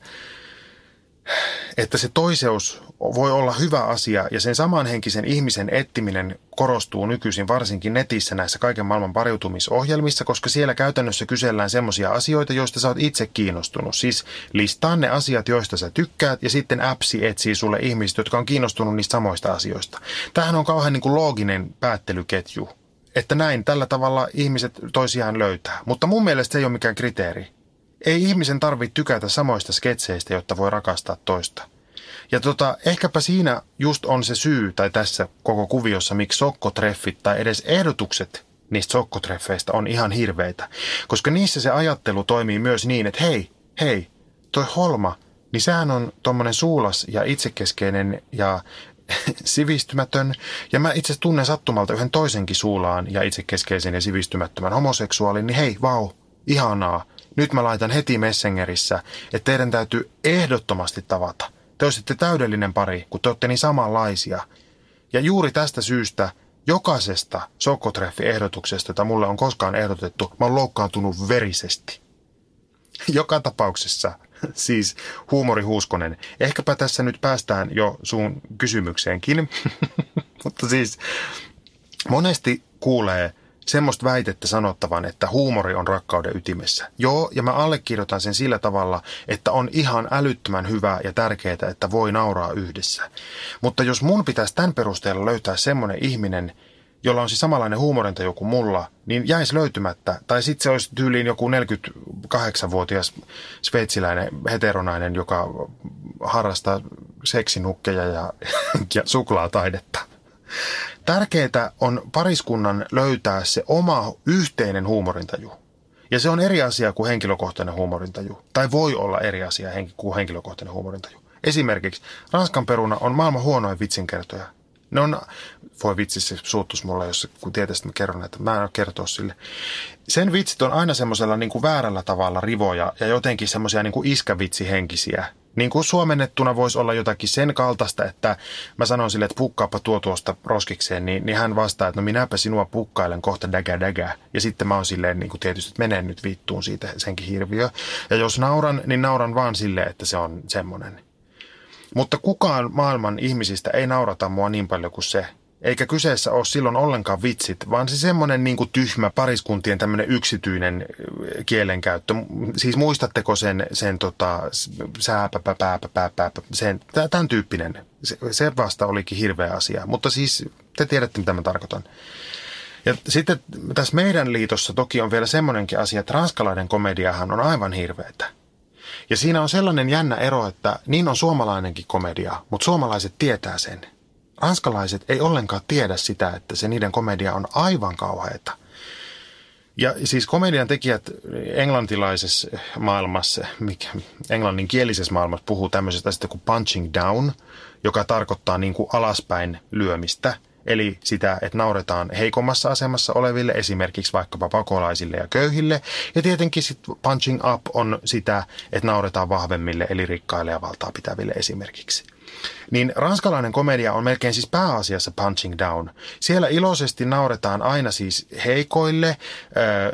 että se toiseus voi olla hyvä asia ja sen samanhenkisen ihmisen ettiminen korostuu nykyisin varsinkin netissä näissä kaiken maailman pariutumisohjelmissa, koska siellä käytännössä kysellään semmoisia asioita, joista sä oot itse kiinnostunut. Siis listaa ne asiat, joista sä tykkäät ja sitten appsi etsii sulle ihmiset, jotka on kiinnostunut niistä samoista asioista. Tämähän on kauhean niin kuin looginen päättelyketju, että näin tällä tavalla ihmiset toisiaan löytää. Mutta mun mielestä se ei ole mikään kriteeri. Ei ihmisen tarvitse tykätä samoista sketseistä, jotta voi rakastaa toista. Ja tota, ehkäpä siinä just on se syy, tai tässä koko kuviossa, miksi sokkotreffit tai edes ehdotukset niistä sokkotreffeistä on ihan hirveitä. Koska niissä se ajattelu toimii myös niin, että hei, hei, toi Holma, niin sehän on tommonen suulas ja itsekeskeinen ja sivistymätön. Ja mä itse tunnen sattumalta yhden toisenkin suulaan ja itsekeskeisen ja sivistymättömän homoseksuaalin, niin hei, vau, ihanaa nyt mä laitan heti Messengerissä, että teidän täytyy ehdottomasti tavata. Te olisitte täydellinen pari, kun te olette niin samanlaisia. Ja juuri tästä syystä jokaisesta sokkotreffi-ehdotuksesta, jota mulle on koskaan ehdotettu, mä oon loukkaantunut verisesti. Joka tapauksessa, siis huumori Huuskonen, ehkäpä tässä nyt päästään jo sun kysymykseenkin, mutta siis monesti kuulee – semmoista väitettä sanottavan, että huumori on rakkauden ytimessä. Joo, ja mä allekirjoitan sen sillä tavalla, että on ihan älyttömän hyvää ja tärkeää, että voi nauraa yhdessä. Mutta jos mun pitäisi tämän perusteella löytää semmoinen ihminen, jolla on siis samanlainen huumorintaju kuin mulla, niin jäisi löytymättä. Tai sitten se olisi tyyliin joku 48-vuotias sveitsiläinen heteronainen, joka harrastaa seksinukkeja ja, ja suklaataidetta. Tärkeää on pariskunnan löytää se oma yhteinen huumorintaju. Ja se on eri asia kuin henkilökohtainen huumorintaju. Tai voi olla eri asia kuin henkilökohtainen huumorintaju. Esimerkiksi Ranskan peruna on maailman huonoin vitsinkertoja. Ne on, voi vitsi se suuttus mulle, jos kun tietäisi, että mä kerron, että mä en ole kertoa sille. Sen vitsit on aina semmoisella niin kuin väärällä tavalla rivoja ja jotenkin semmoisia niin kuin iskävitsihenkisiä niin kuin suomennettuna voisi olla jotakin sen kaltaista, että mä sanon sille, että pukkaapa tuo tuosta roskikseen, niin, niin hän vastaa, että no minäpä sinua pukkailen kohta dägä dägä. Ja sitten mä oon silleen niin kuin tietysti, että menen nyt vittuun siitä senkin hirviö. Ja jos nauran, niin nauran vaan silleen, että se on semmoinen. Mutta kukaan maailman ihmisistä ei naurata mua niin paljon kuin se, eikä kyseessä ole silloin ollenkaan vitsit, vaan se semmoinen niin kuin tyhmä pariskuntien tämmöinen yksityinen kielenkäyttö. Siis muistatteko sen, sen tota, sääpäpäpäpäpäpä, sen, tämän tyyppinen. Se, se vasta olikin hirveä asia, mutta siis te tiedätte mitä mä tarkoitan. Ja sitten tässä meidän liitossa toki on vielä semmoinenkin asia, että ranskalainen komediahan on aivan hirveätä. Ja siinä on sellainen jännä ero, että niin on suomalainenkin komedia, mutta suomalaiset tietää sen – ranskalaiset ei ollenkaan tiedä sitä, että se niiden komedia on aivan kauheita. Ja siis komedian tekijät englantilaisessa maailmassa, mikä englanninkielisessä maailmassa puhuu tämmöisestä sitten kuin punching down, joka tarkoittaa niin kuin alaspäin lyömistä – eli sitä, että nauretaan heikommassa asemassa oleville, esimerkiksi vaikkapa pakolaisille ja köyhille. Ja tietenkin sitten punching up on sitä, että nauretaan vahvemmille, eli rikkaille ja valtaa pitäville esimerkiksi. Niin ranskalainen komedia on melkein siis pääasiassa punching down. Siellä iloisesti nauretaan aina siis heikoille,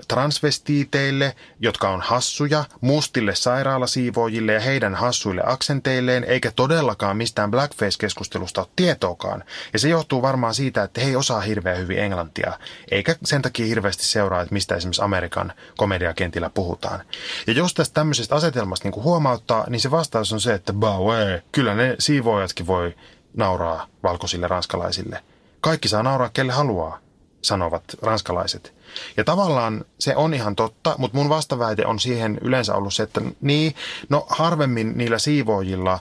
transvestiiteille, jotka on hassuja, mustille sairaalasiivoojille ja heidän hassuille aksenteilleen, eikä todellakaan mistään blackface-keskustelusta ole tietoakaan. Ja se johtuu varmaan siitä, että he ei osaa hirveän hyvin englantia, eikä sen takia hirveästi seuraa, että mistä esimerkiksi Amerikan komediakentillä puhutaan. Ja jos tästä tämmöisestä asetelmasta niin huomauttaa, niin se vastaus on se, että baue, kyllä ne siivoojatkin voi nauraa valkoisille ranskalaisille. Kaikki saa nauraa kelle haluaa, sanovat ranskalaiset. Ja tavallaan se on ihan totta, mutta mun vastaväite on siihen yleensä ollut se, että niin, no harvemmin niillä siivoojilla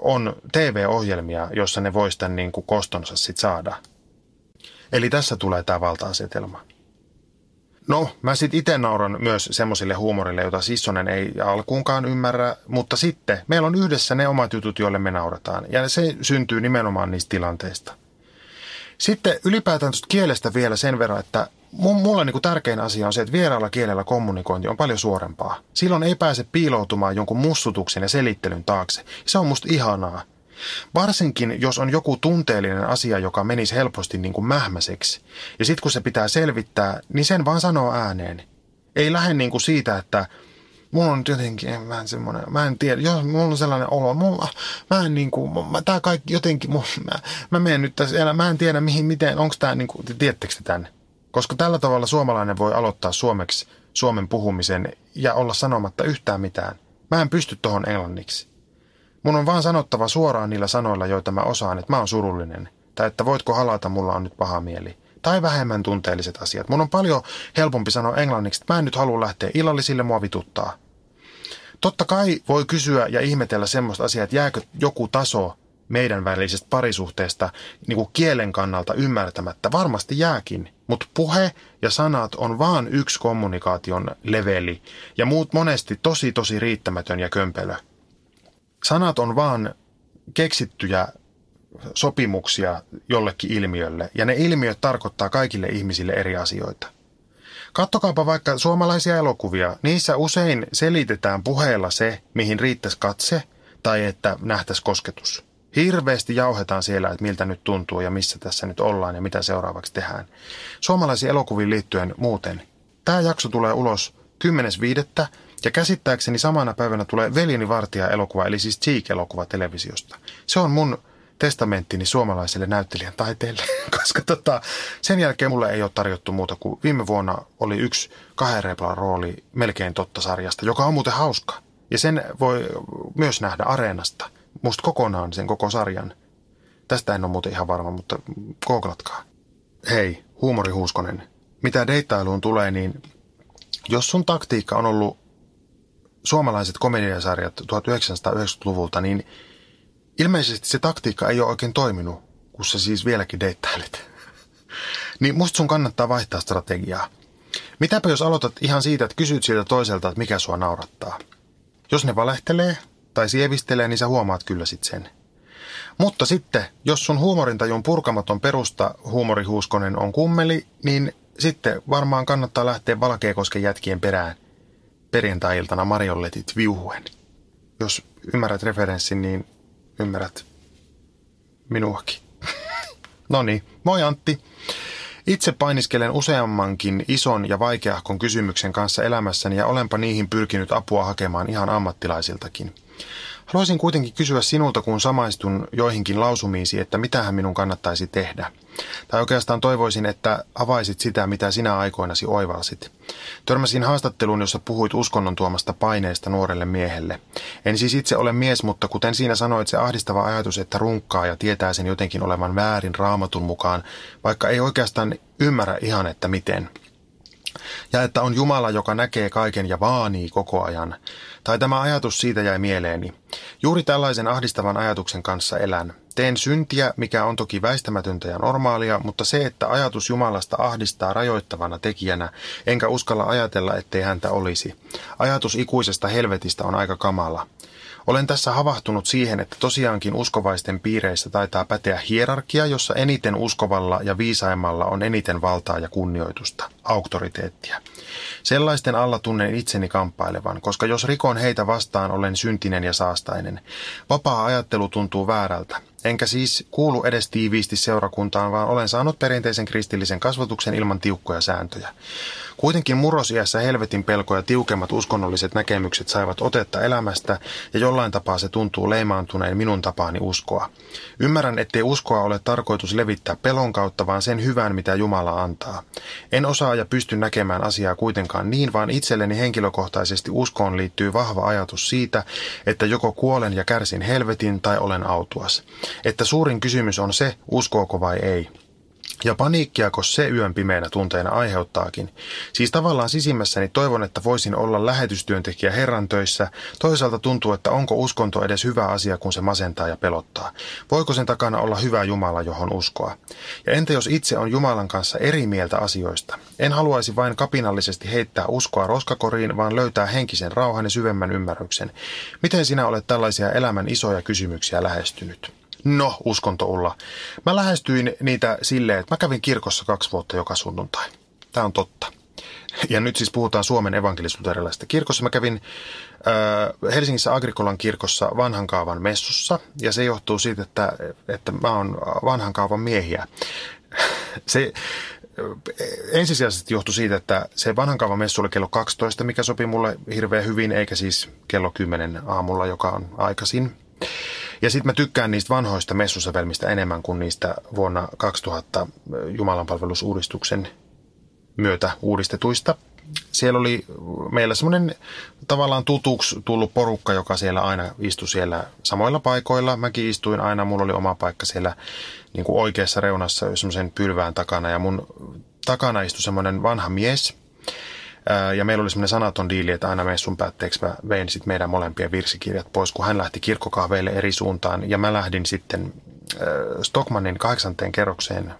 on TV-ohjelmia, jossa ne voisivat tämän niin kuin kostonsa sit saada. Eli tässä tulee tämä valta-asetelma. No, mä sitten itse nauran myös semmoisille huumorille, jota Sissonen ei alkuunkaan ymmärrä, mutta sitten meillä on yhdessä ne omat jutut, joille me naurataan, ja se syntyy nimenomaan niistä tilanteista. Sitten ylipäätään tuosta kielestä vielä sen verran, että mulle niin tärkein asia on se, että vieraalla kielellä kommunikointi on paljon suorempaa. Silloin ei pääse piiloutumaan jonkun mussutuksen ja selittelyn taakse. Se on musta ihanaa. Varsinkin, jos on joku tunteellinen asia, joka menisi helposti niin kuin mähmäiseksi. Ja sitten kun se pitää selvittää, niin sen vaan sanoo ääneen. Ei lähde niin kuin siitä, että mulla on jotenkin, mä en semmoinen, mä en tiedä, jos mulla on sellainen olo, mulla, mä en niin kuin, mä, tää kaikki jotenkin, mä, mä menen nyt tässä, mä en tiedä mihin, miten, onko tää niin kuin, tiedättekö tämän? Koska tällä tavalla suomalainen voi aloittaa suomeksi suomen puhumisen ja olla sanomatta yhtään mitään. Mä en pysty tohon englanniksi. Mun on vaan sanottava suoraan niillä sanoilla, joita mä osaan, että mä oon surullinen. Tai että voitko halata, mulla on nyt paha mieli. Tai vähemmän tunteelliset asiat. Mun on paljon helpompi sanoa englanniksi, että mä en nyt halua lähteä illallisille, mua vituttaa. Totta kai voi kysyä ja ihmetellä semmoista asiaa, että jääkö joku taso meidän välisestä parisuhteesta niin kuin kielen kannalta ymmärtämättä. Varmasti jääkin, mutta puhe ja sanat on vaan yksi kommunikaation leveli ja muut monesti tosi tosi riittämätön ja kömpelö. Sanat on vaan keksittyjä sopimuksia jollekin ilmiölle ja ne ilmiöt tarkoittaa kaikille ihmisille eri asioita. Kattokaapa vaikka suomalaisia elokuvia. Niissä usein selitetään puheella se, mihin riittäisi katse tai että nähtäisi kosketus. Hirveästi jauhetaan siellä, että miltä nyt tuntuu ja missä tässä nyt ollaan ja mitä seuraavaksi tehdään. Suomalaisiin elokuviin liittyen muuten. Tämä jakso tulee ulos 10.5. ja käsittääkseni samana päivänä tulee Veljeni Vartija elokuva, eli siis Cheek-elokuva televisiosta. Se on mun testamenttini suomalaiselle näyttelijän taiteelle, koska tota, sen jälkeen mulle ei ole tarjottu muuta kuin viime vuonna oli yksi kahden rooli melkein totta sarjasta, joka on muuten hauska. Ja sen voi myös nähdä areenasta musta kokonaan sen koko sarjan. Tästä en ole muuten ihan varma, mutta googlatkaa. Hei, huumorihuuskonen. Mitä deittailuun tulee, niin jos sun taktiikka on ollut suomalaiset komediasarjat 1990-luvulta, niin ilmeisesti se taktiikka ei ole oikein toiminut, kun sä siis vieläkin deittailet. niin musta sun kannattaa vaihtaa strategiaa. Mitäpä jos aloitat ihan siitä, että kysyt siltä toiselta, että mikä sua naurattaa. Jos ne valehtelee, tai sievistelee, niin sä huomaat kyllä sit sen. Mutta sitten, jos sun huumorintajun purkamaton perusta huumorihuuskonen on kummeli, niin sitten varmaan kannattaa lähteä Valkeakosken jätkien perään perjantai-iltana marjolletit viuhuen. Jos ymmärrät referenssin, niin ymmärrät minuakin. no niin, moi Antti. Itse painiskelen useammankin ison ja vaikeahkon kysymyksen kanssa elämässäni ja olenpa niihin pyrkinyt apua hakemaan ihan ammattilaisiltakin. Haluaisin kuitenkin kysyä sinulta, kun samaistun joihinkin lausumiisi, että mitähän minun kannattaisi tehdä. Tai oikeastaan toivoisin, että avaisit sitä, mitä sinä aikoinasi oivalsit. Törmäsin haastatteluun, jossa puhuit uskonnon tuomasta paineesta nuorelle miehelle. En siis itse ole mies, mutta kuten siinä sanoit, se ahdistava ajatus, että runkkaa ja tietää sen jotenkin olevan väärin raamatun mukaan, vaikka ei oikeastaan ymmärrä ihan, että miten. Ja että on Jumala, joka näkee kaiken ja vaanii koko ajan. Tai tämä ajatus siitä jäi mieleeni. Juuri tällaisen ahdistavan ajatuksen kanssa elän. Teen syntiä, mikä on toki väistämätöntä ja normaalia, mutta se, että ajatus Jumalasta ahdistaa rajoittavana tekijänä, enkä uskalla ajatella, ettei häntä olisi. Ajatus ikuisesta helvetistä on aika kamala. Olen tässä havahtunut siihen, että tosiaankin uskovaisten piireissä taitaa päteä hierarkia, jossa eniten uskovalla ja viisaimmalla on eniten valtaa ja kunnioitusta, auktoriteettia. Sellaisten alla tunnen itseni kamppailevan, koska jos rikon heitä vastaan, olen syntinen ja saastainen. Vapaa ajattelu tuntuu väärältä. Enkä siis kuulu edes tiiviisti seurakuntaan, vaan olen saanut perinteisen kristillisen kasvatuksen ilman tiukkoja sääntöjä. Kuitenkin murrosiässä helvetin pelko ja tiukemmat uskonnolliset näkemykset saivat otetta elämästä ja jollain tapaa se tuntuu leimaantuneen minun tapaani uskoa. Ymmärrän, ettei uskoa ole tarkoitus levittää pelon kautta, vaan sen hyvän, mitä Jumala antaa. En osaa ja pysty näkemään asiaa kuitenkaan niin, vaan itselleni henkilökohtaisesti uskoon liittyy vahva ajatus siitä, että joko kuolen ja kärsin helvetin tai olen autuas. Että suurin kysymys on se, uskooko vai ei. Ja paniikkiako se yön pimeänä tunteena aiheuttaakin. Siis tavallaan sisimmässäni toivon, että voisin olla lähetystyöntekijä Herran töissä. Toisaalta tuntuu, että onko uskonto edes hyvä asia, kun se masentaa ja pelottaa. Voiko sen takana olla hyvä Jumala, johon uskoa? Ja entä jos itse on Jumalan kanssa eri mieltä asioista? En haluaisi vain kapinallisesti heittää uskoa roskakoriin, vaan löytää henkisen rauhan ja syvemmän ymmärryksen. Miten sinä olet tällaisia elämän isoja kysymyksiä lähestynyt? No, uskonto Ulla. Mä lähestyin niitä silleen, että mä kävin kirkossa kaksi vuotta joka sunnuntai. Tämä on totta. Ja nyt siis puhutaan Suomen evankelisluterilaisesta kirkossa. Mä kävin äh, Helsingissä Agrikolan kirkossa vanhan kaavan messussa, ja se johtuu siitä, että, että mä oon vanhan kaavan miehiä. Se, ensisijaisesti johtui siitä, että se vanhan kaavan messu oli kello 12, mikä sopi mulle hirveän hyvin, eikä siis kello 10 aamulla, joka on aikaisin. Ja sitten mä tykkään niistä vanhoista messusävelmistä enemmän kuin niistä vuonna 2000 Jumalanpalvelusuudistuksen myötä uudistetuista. Siellä oli meillä semmoinen tavallaan tutuksi tullut porukka, joka siellä aina istui siellä samoilla paikoilla. Mäkin istuin aina, mulla oli oma paikka siellä niin kuin oikeassa reunassa semmoisen pylvään takana ja mun takana istui semmoinen vanha mies. Ja meillä oli semmoinen sanaton diili, että aina messun päätteeksi mä vein sitten meidän molempien virsikirjat pois, kun hän lähti kirkkokahveille eri suuntaan. Ja mä lähdin sitten Stockmannin kahdeksanteen kerrokseen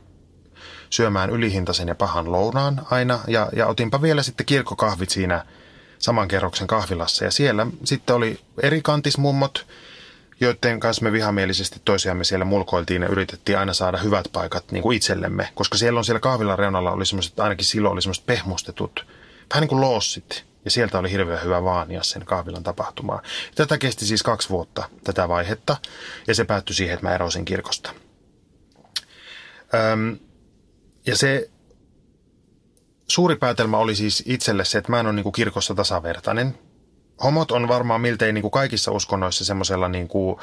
syömään ylihintaisen ja pahan lounaan aina. Ja, ja otinpa vielä sitten kirkkokahvit siinä saman kerroksen kahvilassa. Ja siellä sitten oli eri kantismummot, joiden kanssa me vihamielisesti toisiamme siellä mulkoiltiin ja yritettiin aina saada hyvät paikat niin kuin itsellemme. Koska siellä on siellä kahvilan reunalla oli semmoiset, ainakin silloin oli semmoiset pehmustetut, vähän niin kuin loossit. Ja sieltä oli hirveän hyvä vaania sen kahvilan tapahtumaa. Tätä kesti siis kaksi vuotta, tätä vaihetta. Ja se päättyi siihen, että mä erosin kirkosta. Öm, ja se suuri päätelmä oli siis itselle se, että mä en ole niin kuin kirkossa tasavertainen. Homot on varmaan miltei niin kuin kaikissa uskonnoissa semmoisella niin kuin,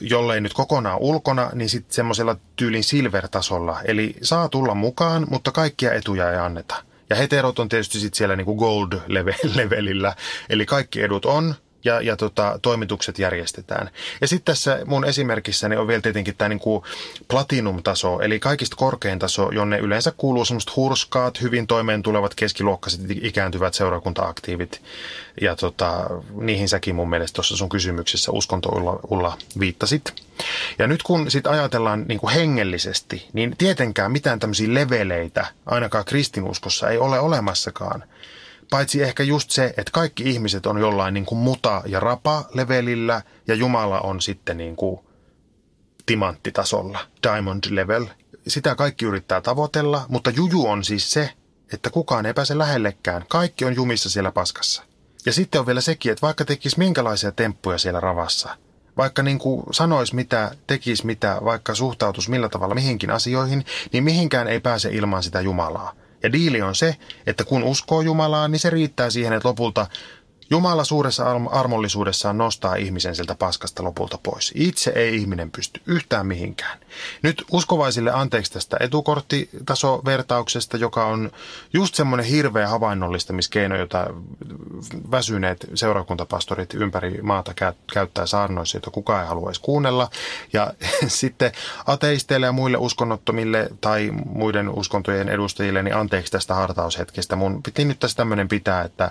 jollei nyt kokonaan ulkona, niin sitten semmoisella tyylin silver-tasolla. Eli saa tulla mukaan, mutta kaikkia etuja ei anneta. Ja heterot on tietysti sitten siellä niin kuin gold-levelillä. Eli kaikki edut on, ja, ja tota, toimitukset järjestetään. Ja sitten tässä mun esimerkissäni on vielä tietenkin tämä niinku platinum-taso, eli kaikista korkein taso, jonne yleensä kuuluu semmoiset hurskaat, hyvin toimeen tulevat keskiluokkaiset ikääntyvät seurakunta-aktiivit. Ja tota, niihin säkin mun mielestä tuossa sun kysymyksessä uskonto viittasit. Ja nyt kun sitten ajatellaan niin kuin hengellisesti, niin tietenkään mitään tämmöisiä leveleitä, ainakaan kristinuskossa, ei ole olemassakaan. Paitsi ehkä just se, että kaikki ihmiset on jollain niin kuin muta- ja rapa-levelillä ja Jumala on sitten niin kuin timanttitasolla, diamond level. Sitä kaikki yrittää tavoitella, mutta juju on siis se, että kukaan ei pääse lähellekään. Kaikki on jumissa siellä paskassa. Ja sitten on vielä sekin, että vaikka tekisi minkälaisia temppuja siellä ravassa, vaikka niin kuin sanois mitä, tekisi mitä, vaikka suhtautus millä tavalla mihinkin asioihin, niin mihinkään ei pääse ilman sitä Jumalaa. Ja diili on se, että kun uskoo Jumalaan, niin se riittää siihen, että lopulta Jumala suuressa armollisuudessaan nostaa ihmisen sieltä paskasta lopulta pois. Itse ei ihminen pysty yhtään mihinkään. Nyt uskovaisille anteeksi tästä etukorttitasovertauksesta, joka on just semmoinen hirveä havainnollistamiskeino, jota väsyneet seurakuntapastorit ympäri maata käyttää saarnoissa, jota kukaan ei haluaisi kuunnella. Ja sitten ateisteille ja muille uskonnottomille tai muiden uskontojen edustajille, niin anteeksi tästä hartaushetkestä. Mun piti nyt tässä tämmöinen pitää, että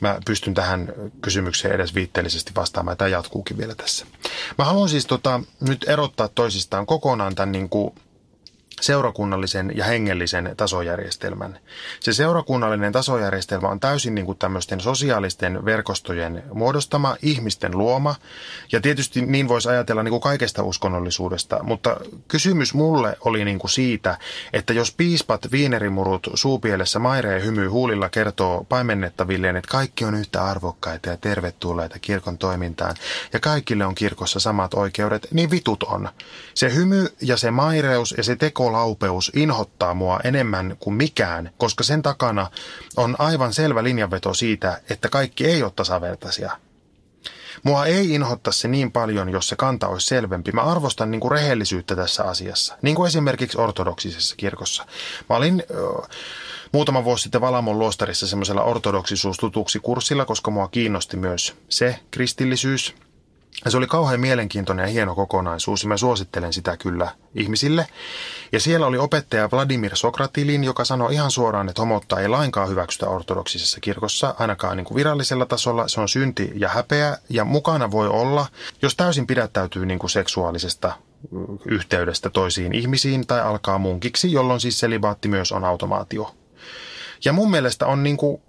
mä pystyn tähän kysymykseen edes viitteellisesti vastaamaan. Tämä jatkuukin vielä tässä. Mä haluan siis tota, nyt erottaa toisistaan kokonaan tämän niin kuin seurakunnallisen ja hengellisen tasojärjestelmän. Se seurakunnallinen tasojärjestelmä on täysin niin kuin tämmöisten sosiaalisten verkostojen muodostama, ihmisten luoma. Ja tietysti niin voisi ajatella niin kuin kaikesta uskonnollisuudesta, mutta kysymys mulle oli niin kuin siitä, että jos piispat viinerimurut suupielessä maireen hymy huulilla kertoo paimennettavilleen, että kaikki on yhtä arvokkaita ja tervetulleita kirkon toimintaan ja kaikille on kirkossa samat oikeudet, niin vitut on. Se hymy ja se maireus ja se teko tekolaupeus inhottaa mua enemmän kuin mikään, koska sen takana on aivan selvä linjanveto siitä, että kaikki ei ole tasavertaisia. Mua ei inhotta se niin paljon, jos se kanta olisi selvempi. Mä arvostan niin kuin rehellisyyttä tässä asiassa, niin kuin esimerkiksi ortodoksisessa kirkossa. Mä olin äh, muutama vuosi sitten Valamon luostarissa semmoisella ortodoksisuustutuksi kurssilla, koska mua kiinnosti myös se kristillisyys – ja se oli kauhean mielenkiintoinen ja hieno kokonaisuus ja mä suosittelen sitä kyllä ihmisille. Ja siellä oli opettaja Vladimir Sokratilin, joka sanoi ihan suoraan, että homotta ei lainkaan hyväksytä ortodoksisessa kirkossa, ainakaan niin kuin virallisella tasolla. Se on synti ja häpeä ja mukana voi olla, jos täysin pidättäytyy niin kuin seksuaalisesta yhteydestä toisiin ihmisiin tai alkaa munkiksi, jolloin siis selibaatti myös on automaatio. Ja mun mielestä on niin kuin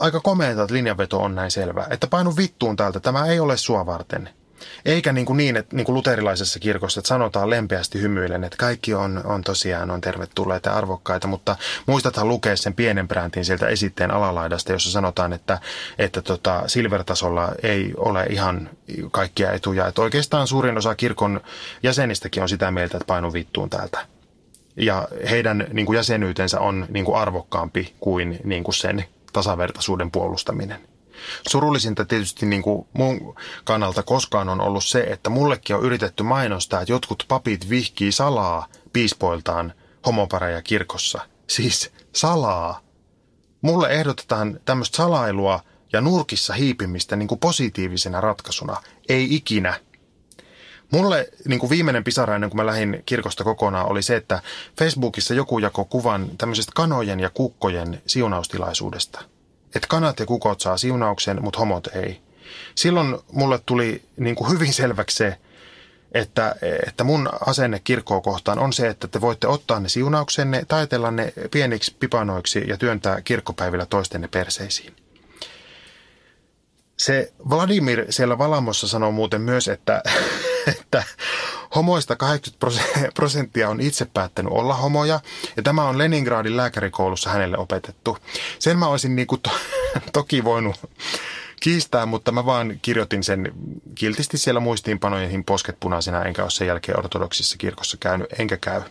aika komeita, että linjanveto on näin selvä, että painu vittuun täältä, tämä ei ole sua varten – Eikä niin, kuin niin että niin kuin luterilaisessa kirkossa, että sanotaan lempeästi hymyillen, että kaikki on, on tosiaan on tervetulleita ja arvokkaita, mutta muistathan lukea sen pienen brändin sieltä esitteen alalaidasta, jossa sanotaan, että, että tota, silvertasolla ei ole ihan kaikkia etuja. Että oikeastaan suurin osa kirkon jäsenistäkin on sitä mieltä, että painu vittuun täältä. Ja heidän niin kuin jäsenyytensä on niin kuin arvokkaampi kuin, niin kuin sen tasavertaisuuden puolustaminen. Surullisinta tietysti niin kuin mun kannalta koskaan on ollut se, että mullekin on yritetty mainostaa, että jotkut papit vihkii salaa piispoiltaan homopareja kirkossa. Siis salaa. Mulle ehdotetaan tämmöistä salailua ja nurkissa hiipimistä niin kuin positiivisena ratkaisuna. Ei ikinä. Mulle niin kuin viimeinen pisara ennen kuin mä lähdin kirkosta kokonaan oli se, että Facebookissa joku jako kuvan tämmöisestä kanojen ja kukkojen siunaustilaisuudesta – että kanat ja kukot saa siunauksen, mutta homot ei. Silloin mulle tuli niin kuin hyvin selväksi se, että, että mun asenne kirkkoa kohtaan on se, että te voitte ottaa ne siunauksenne, taitella ne pieniksi pipanoiksi ja työntää kirkkopäivillä toistenne perseisiin. Se Vladimir siellä Valamossa sanoo muuten myös, että, että Homoista 80 prosenttia on itse päättänyt olla homoja, ja tämä on Leningradin lääkärikoulussa hänelle opetettu. Sen mä olisin niin kuin to, toki voinut kiistää, mutta mä vaan kirjoitin sen kiltisti siellä muistiinpanoihin posket punaisena, enkä ole sen jälkeen ortodoksissa kirkossa käynyt, enkä käy.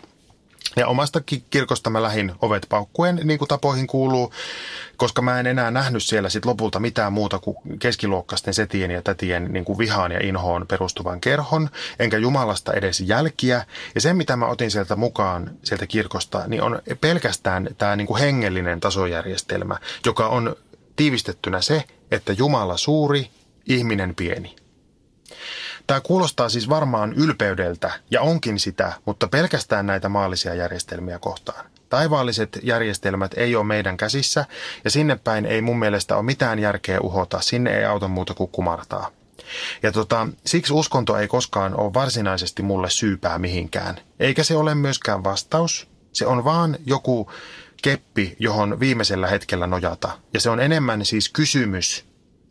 Ja omasta kirkosta mä lähin ovet paukkuen, niin kuin tapoihin kuuluu, koska mä en enää nähnyt siellä sit lopulta mitään muuta kuin keskiluokkaisten setien ja tätien niin kuin vihaan ja inhoon perustuvan kerhon, enkä Jumalasta edes jälkiä. Ja se, mitä mä otin sieltä mukaan sieltä kirkosta, niin on pelkästään tämä niin kuin hengellinen tasojärjestelmä, joka on tiivistettynä se, että Jumala suuri, ihminen pieni. Tämä kuulostaa siis varmaan ylpeydeltä ja onkin sitä, mutta pelkästään näitä maallisia järjestelmiä kohtaan. Taivaalliset järjestelmät ei ole meidän käsissä ja sinne päin ei mun mielestä ole mitään järkeä uhota, sinne ei auta muuta kuin kumartaa. Ja tota, siksi uskonto ei koskaan ole varsinaisesti mulle syypää mihinkään. Eikä se ole myöskään vastaus. Se on vaan joku keppi, johon viimeisellä hetkellä nojata. Ja se on enemmän siis kysymys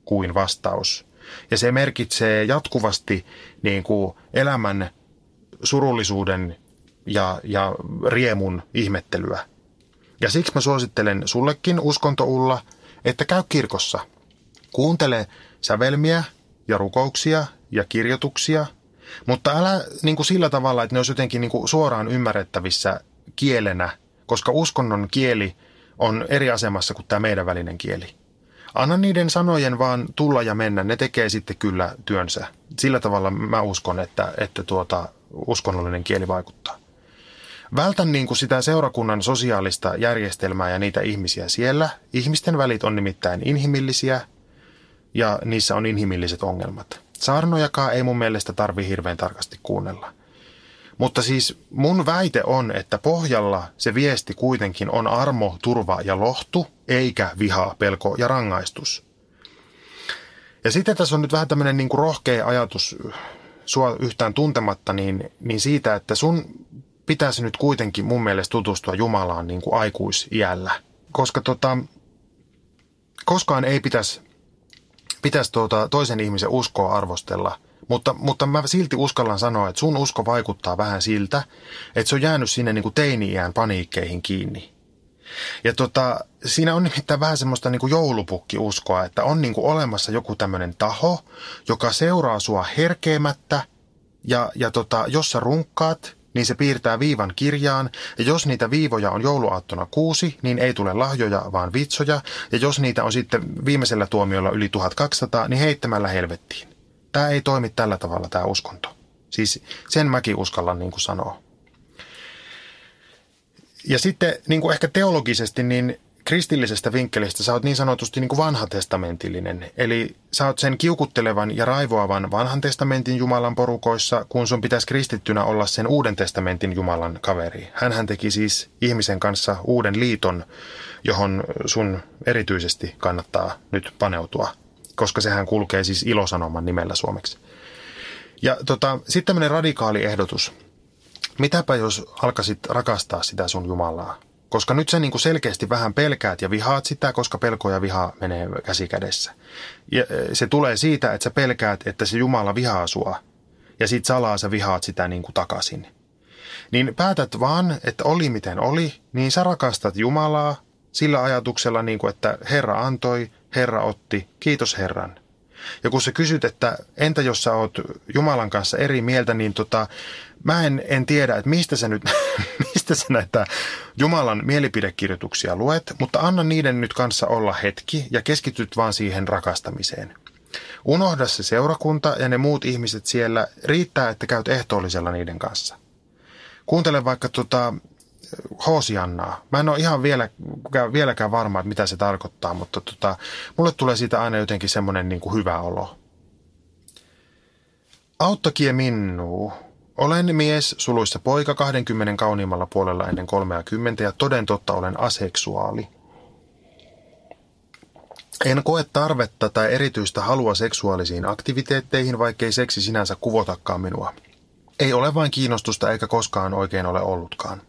kuin vastaus. Ja se merkitsee jatkuvasti niin kuin elämän surullisuuden ja, ja riemun ihmettelyä. Ja siksi mä suosittelen sullekin uskontoulla, että käy kirkossa. Kuuntele sävelmiä ja rukouksia ja kirjoituksia, mutta älä niin kuin sillä tavalla, että ne olisi jotenkin niin kuin suoraan ymmärrettävissä kielenä, koska uskonnon kieli on eri asemassa kuin tämä meidän välinen kieli. Anna niiden sanojen vaan tulla ja mennä, ne tekee sitten kyllä työnsä. Sillä tavalla mä uskon, että, että tuota, uskonnollinen kieli vaikuttaa. Vältän niin kuin sitä seurakunnan sosiaalista järjestelmää ja niitä ihmisiä siellä. Ihmisten välit on nimittäin inhimillisiä ja niissä on inhimilliset ongelmat. Saarnojakaan ei mun mielestä tarvi hirveän tarkasti kuunnella. Mutta siis mun väite on, että pohjalla se viesti kuitenkin on armo, turva ja lohtu, eikä viha, pelko ja rangaistus. Ja sitten tässä on nyt vähän tämmöinen niin kuin rohkea ajatus sua yhtään tuntematta, niin, niin siitä, että sun pitäisi nyt kuitenkin mun mielestä tutustua Jumalaan niin kuin aikuisiällä. Koska tota, koskaan ei pitäisi, pitäisi tuota toisen ihmisen uskoa arvostella – mutta, mutta mä silti uskallan sanoa, että sun usko vaikuttaa vähän siltä, että se on jäänyt sinne niin kuin teini-iän paniikkeihin kiinni. Ja tota, siinä on nimittäin vähän semmoista niin kuin joulupukkiuskoa, että on niin kuin olemassa joku tämmöinen taho, joka seuraa sua herkeämättä ja, ja tota, jos sä runkkaat, niin se piirtää viivan kirjaan, ja jos niitä viivoja on jouluaattona kuusi, niin ei tule lahjoja, vaan vitsoja, ja jos niitä on sitten viimeisellä tuomiolla yli 1200, niin heittämällä helvettiin tämä ei toimi tällä tavalla tämä uskonto. Siis sen mäkin uskallan niin kuin sanoa. Ja sitten niin kuin ehkä teologisesti, niin kristillisestä vinkkelistä sä oot niin sanotusti niin kuin vanhatestamentillinen. Eli sä oot sen kiukuttelevan ja raivoavan vanhan testamentin Jumalan porukoissa, kun sun pitäisi kristittynä olla sen uuden testamentin Jumalan kaveri. Hänhän teki siis ihmisen kanssa uuden liiton, johon sun erityisesti kannattaa nyt paneutua koska sehän kulkee siis ilosanoman nimellä suomeksi. Ja tota, sitten tämmöinen radikaali ehdotus. Mitäpä jos alkaisit rakastaa sitä sun Jumalaa? Koska nyt sä niin kuin selkeästi vähän pelkäät ja vihaat sitä, koska pelko ja viha menee käsi kädessä. Ja se tulee siitä, että sä pelkäät, että se Jumala vihaa sua. Ja sit salaa sä vihaat sitä niin kuin takaisin. Niin päätät vaan, että oli miten oli, niin sä rakastat Jumalaa sillä ajatuksella, niin kuin, että Herra antoi, Herra otti, kiitos Herran. Ja kun sä kysyt, että entä jos sä oot Jumalan kanssa eri mieltä, niin tota, mä en, en tiedä, että mistä sä nyt, mistä sä näitä Jumalan mielipidekirjoituksia luet, mutta anna niiden nyt kanssa olla hetki ja keskityt vaan siihen rakastamiseen. Unohda se seurakunta ja ne muut ihmiset siellä, riittää, että käyt ehtoollisella niiden kanssa. Kuuntele vaikka tota Hosiannaa. Mä en ole ihan vielä, vieläkään varma, että mitä se tarkoittaa, mutta tota, mulle tulee siitä aina jotenkin semmoinen niin kuin hyvä olo. Auttakie minuu. Olen mies, suluissa poika 20 kauniimmalla puolella ennen 30 ja toden totta olen aseksuaali. En koe tarvetta tai erityistä halua seksuaalisiin aktiviteetteihin, vaikkei seksi sinänsä kuvotakaan minua. Ei ole vain kiinnostusta eikä koskaan oikein ole ollutkaan.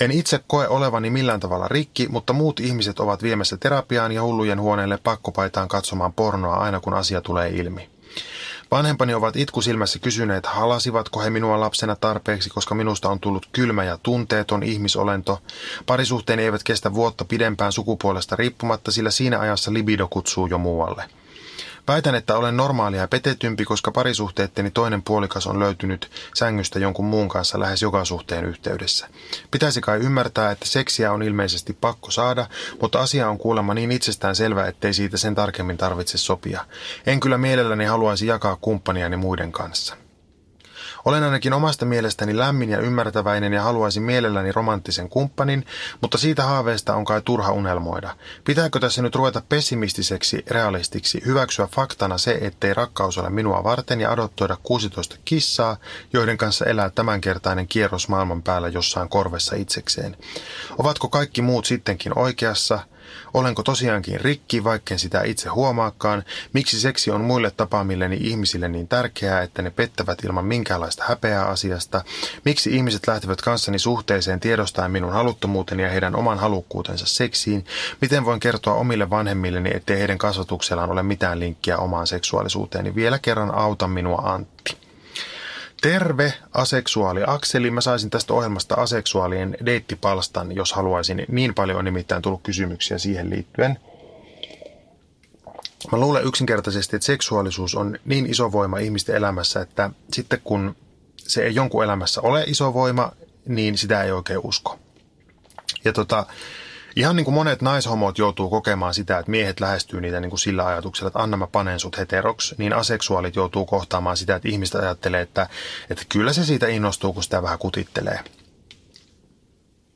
En itse koe olevani millään tavalla rikki, mutta muut ihmiset ovat viemässä terapiaan ja hullujen huoneelle pakkopaitaan katsomaan pornoa aina kun asia tulee ilmi. Vanhempani ovat itkusilmässä kysyneet, halasivatko he minua lapsena tarpeeksi, koska minusta on tullut kylmä ja tunteeton ihmisolento. Parisuhteen eivät kestä vuotta pidempään sukupuolesta riippumatta, sillä siinä ajassa libido kutsuu jo muualle. Väitän, että olen normaalia ja petetympi, koska parisuhteetteni toinen puolikas on löytynyt sängystä jonkun muun kanssa lähes joka suhteen yhteydessä. Pitäisi kai ymmärtää, että seksiä on ilmeisesti pakko saada, mutta asia on kuulemma niin itsestään selvä, ettei siitä sen tarkemmin tarvitse sopia. En kyllä mielelläni haluaisi jakaa kumppaniani muiden kanssa. Olen ainakin omasta mielestäni lämmin ja ymmärtäväinen ja haluaisin mielelläni romanttisen kumppanin, mutta siitä haaveesta on kai turha unelmoida. Pitääkö tässä nyt ruveta pessimistiseksi realistiksi, hyväksyä faktana se, ettei rakkaus ole minua varten ja adoptoida 16 kissaa, joiden kanssa elää tämänkertainen kierros maailman päällä jossain korvessa itsekseen? Ovatko kaikki muut sittenkin oikeassa – Olenko tosiaankin rikki, vaikken sitä itse huomaakaan? Miksi seksi on muille tapaamilleni ihmisille niin tärkeää, että ne pettävät ilman minkäänlaista häpeää asiasta? Miksi ihmiset lähtevät kanssani suhteeseen tiedostaen minun haluttomuuteni ja heidän oman halukkuutensa seksiin? Miten voin kertoa omille vanhemmilleni, ettei heidän kasvatuksellaan ole mitään linkkiä omaan seksuaalisuuteeni? Vielä kerran auta minua Antti. Terve aseksuaali Akseli. Mä saisin tästä ohjelmasta aseksuaalien deittipalstan, jos haluaisin. Niin paljon on nimittäin tullut kysymyksiä siihen liittyen. Mä luulen yksinkertaisesti, että seksuaalisuus on niin iso voima ihmisten elämässä, että sitten kun se ei jonkun elämässä ole iso voima, niin sitä ei oikein usko. Ja tota, Ihan niin kuin monet naishomot joutuu kokemaan sitä, että miehet lähestyy niitä niin kuin sillä ajatuksella, että anna mä panen sut heteroksi, niin aseksuaalit joutuu kohtaamaan sitä, että ihmiset ajattelee, että, että kyllä se siitä innostuu, kun sitä vähän kutittelee.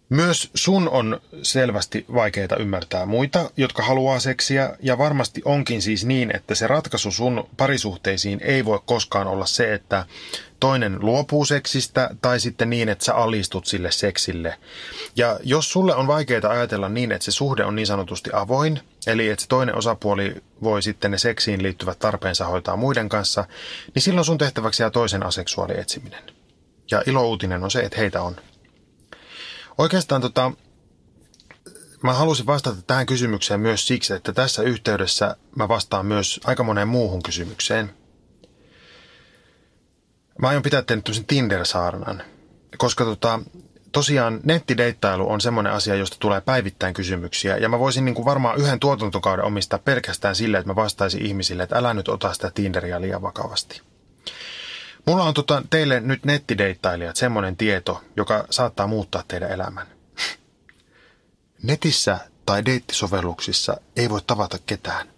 Myös sun on selvästi vaikeaa ymmärtää muita, jotka haluaa seksiä, ja varmasti onkin siis niin, että se ratkaisu sun parisuhteisiin ei voi koskaan olla se, että toinen luopuu seksistä tai sitten niin, että sä alistut sille seksille. Ja jos sulle on vaikeaa ajatella niin, että se suhde on niin sanotusti avoin, eli että se toinen osapuoli voi sitten ne seksiin liittyvät tarpeensa hoitaa muiden kanssa, niin silloin sun tehtäväksi jää toisen aseksuaali etsiminen. Ja ilouutinen on se, että heitä on. Oikeastaan tota, mä halusin vastata tähän kysymykseen myös siksi, että tässä yhteydessä mä vastaan myös aika moneen muuhun kysymykseen – Mä aion pitää teille tämmöisen Tinder-saarnan, koska tota, tosiaan nettideittailu on semmoinen asia, josta tulee päivittäin kysymyksiä. Ja mä voisin niin kuin varmaan yhden tuotantokauden omistaa pelkästään sille, että mä vastaisin ihmisille, että älä nyt ota sitä Tinderia liian vakavasti. Mulla on tota, teille nyt nettideittailijat semmoinen tieto, joka saattaa muuttaa teidän elämän. Netissä tai deittisovelluksissa ei voi tavata ketään.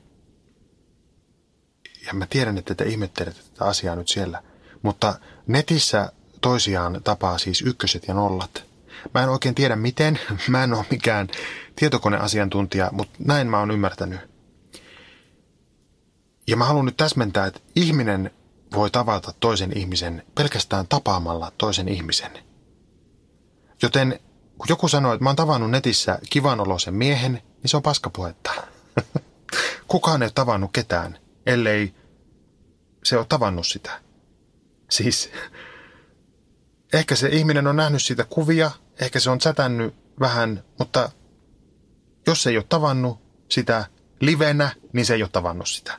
Ja mä tiedän, että te ihmettelette tätä asiaa nyt siellä – mutta netissä toisiaan tapaa siis ykköset ja nollat. Mä en oikein tiedä miten, mä en ole mikään tietokoneasiantuntija, mutta näin mä oon ymmärtänyt. Ja mä haluan nyt täsmentää, että ihminen voi tavata toisen ihmisen pelkästään tapaamalla toisen ihmisen. Joten kun joku sanoo, että mä oon tavannut netissä kivan olosen miehen, niin se on paskapuhetta. Kukaan ei ole tavannut ketään, ellei se ole tavannut sitä. Siis ehkä se ihminen on nähnyt siitä kuvia, ehkä se on sätännyt vähän, mutta jos ei ole tavannut sitä livenä, niin se ei ole tavannut sitä.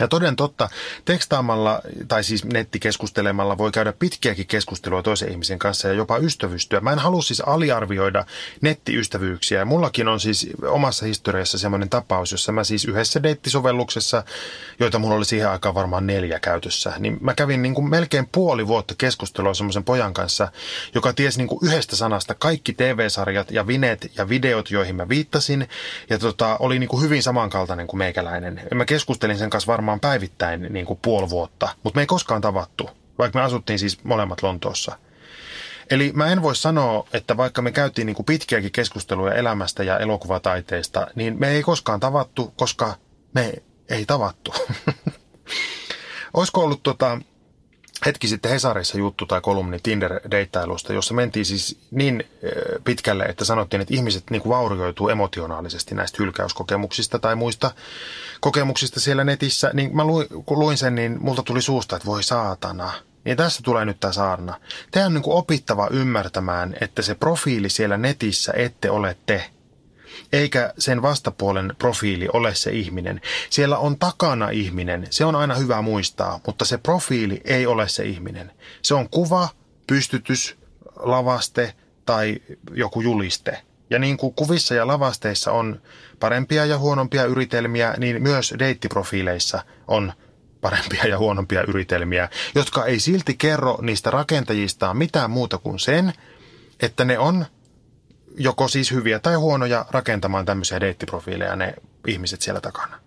Ja toden totta, tekstaamalla tai siis nettikeskustelemalla voi käydä pitkiäkin keskustelua toisen ihmisen kanssa ja jopa ystävystyä. Mä en halua siis aliarvioida nettiystävyyksiä. Ja mullakin on siis omassa historiassa semmoinen tapaus, jossa mä siis yhdessä deittisovelluksessa, joita mulla oli siihen aikaan varmaan neljä käytössä, niin mä kävin niin kuin melkein puoli vuotta keskustelua semmoisen pojan kanssa, joka tiesi niin kuin yhdestä sanasta kaikki TV-sarjat ja vinet ja videot, joihin mä viittasin. Ja tota, oli niin kuin hyvin samankaltainen kuin meikäläinen. Mä keskustelin sen kanssa varmaan varmaan päivittäin niin kuin puoli vuotta, mutta me ei koskaan tavattu, vaikka me asuttiin siis molemmat Lontoossa. Eli mä en voi sanoa, että vaikka me käytiin niin kuin pitkiäkin keskusteluja elämästä ja elokuvataiteesta, niin me ei koskaan tavattu, koska me ei tavattu. Olisiko ollut tota, hetki sitten Hesarissa juttu tai kolumni Tinder-deittailusta, jossa mentiin siis niin pitkälle, että sanottiin, että ihmiset niin kuin vaurioituu emotionaalisesti näistä hylkäyskokemuksista tai muista kokemuksista siellä netissä. Niin mä luin, kun luin sen, niin multa tuli suusta, että voi saatana. Niin tässä tulee nyt tämä saarna. Te on niin kuin opittava ymmärtämään, että se profiili siellä netissä ette ole te eikä sen vastapuolen profiili ole se ihminen. Siellä on takana ihminen, se on aina hyvä muistaa, mutta se profiili ei ole se ihminen. Se on kuva, pystytys, lavaste tai joku juliste. Ja niin kuin kuvissa ja lavasteissa on parempia ja huonompia yritelmiä, niin myös deittiprofiileissa on parempia ja huonompia yritelmiä, jotka ei silti kerro niistä rakentajistaan mitään muuta kuin sen, että ne on joko siis hyviä tai huonoja rakentamaan tämmöisiä deittiprofiileja ne ihmiset siellä takana.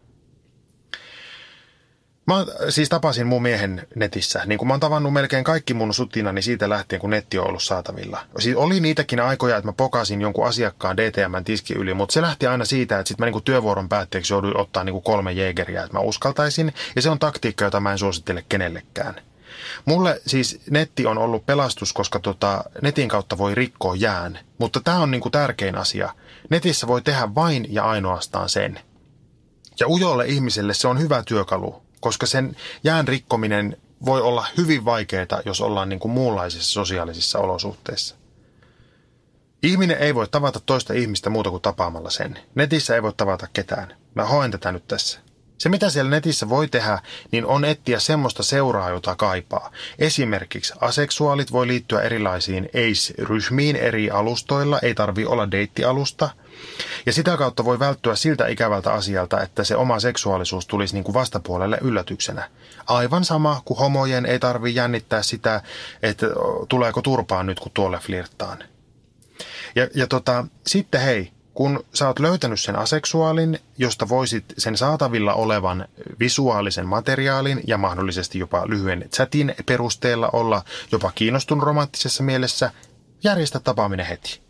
Mä siis tapasin mun miehen netissä. Niin kuin mä oon tavannut melkein kaikki mun sutinani siitä lähtien, kun netti on ollut saatavilla. Siis oli niitäkin aikoja, että mä pokasin jonkun asiakkaan DTMn tiski yli, mutta se lähti aina siitä, että sit mä niin kuin työvuoron päätteeksi jouduin ottaa niin kuin kolme jeegeriä, että mä uskaltaisin. Ja se on taktiikka, jota mä en suosittele kenellekään. Mulle siis netti on ollut pelastus, koska tota, netin kautta voi rikkoa jään. Mutta tämä on niinku tärkein asia. Netissä voi tehdä vain ja ainoastaan sen. Ja ujolle ihmiselle se on hyvä työkalu, koska sen jään rikkominen voi olla hyvin vaikeaa, jos ollaan niin kuin muunlaisissa sosiaalisissa olosuhteissa. Ihminen ei voi tavata toista ihmistä muuta kuin tapaamalla sen. Netissä ei voi tavata ketään. Mä hoen tätä nyt tässä. Se, mitä siellä netissä voi tehdä, niin on etsiä semmoista seuraa, jota kaipaa. Esimerkiksi aseksuaalit voi liittyä erilaisiin ACE-ryhmiin eri alustoilla, ei tarvi olla deittialusta. Ja sitä kautta voi välttyä siltä ikävältä asialta, että se oma seksuaalisuus tulisi niin kuin vastapuolelle yllätyksenä. Aivan sama kuin homojen ei tarvi jännittää sitä, että tuleeko turpaan nyt, kun tuolle flirttaan. Ja, ja tota, sitten hei, kun sä oot löytänyt sen aseksuaalin, josta voisit sen saatavilla olevan visuaalisen materiaalin ja mahdollisesti jopa lyhyen chatin perusteella olla jopa kiinnostun romanttisessa mielessä, järjestä tapaaminen heti.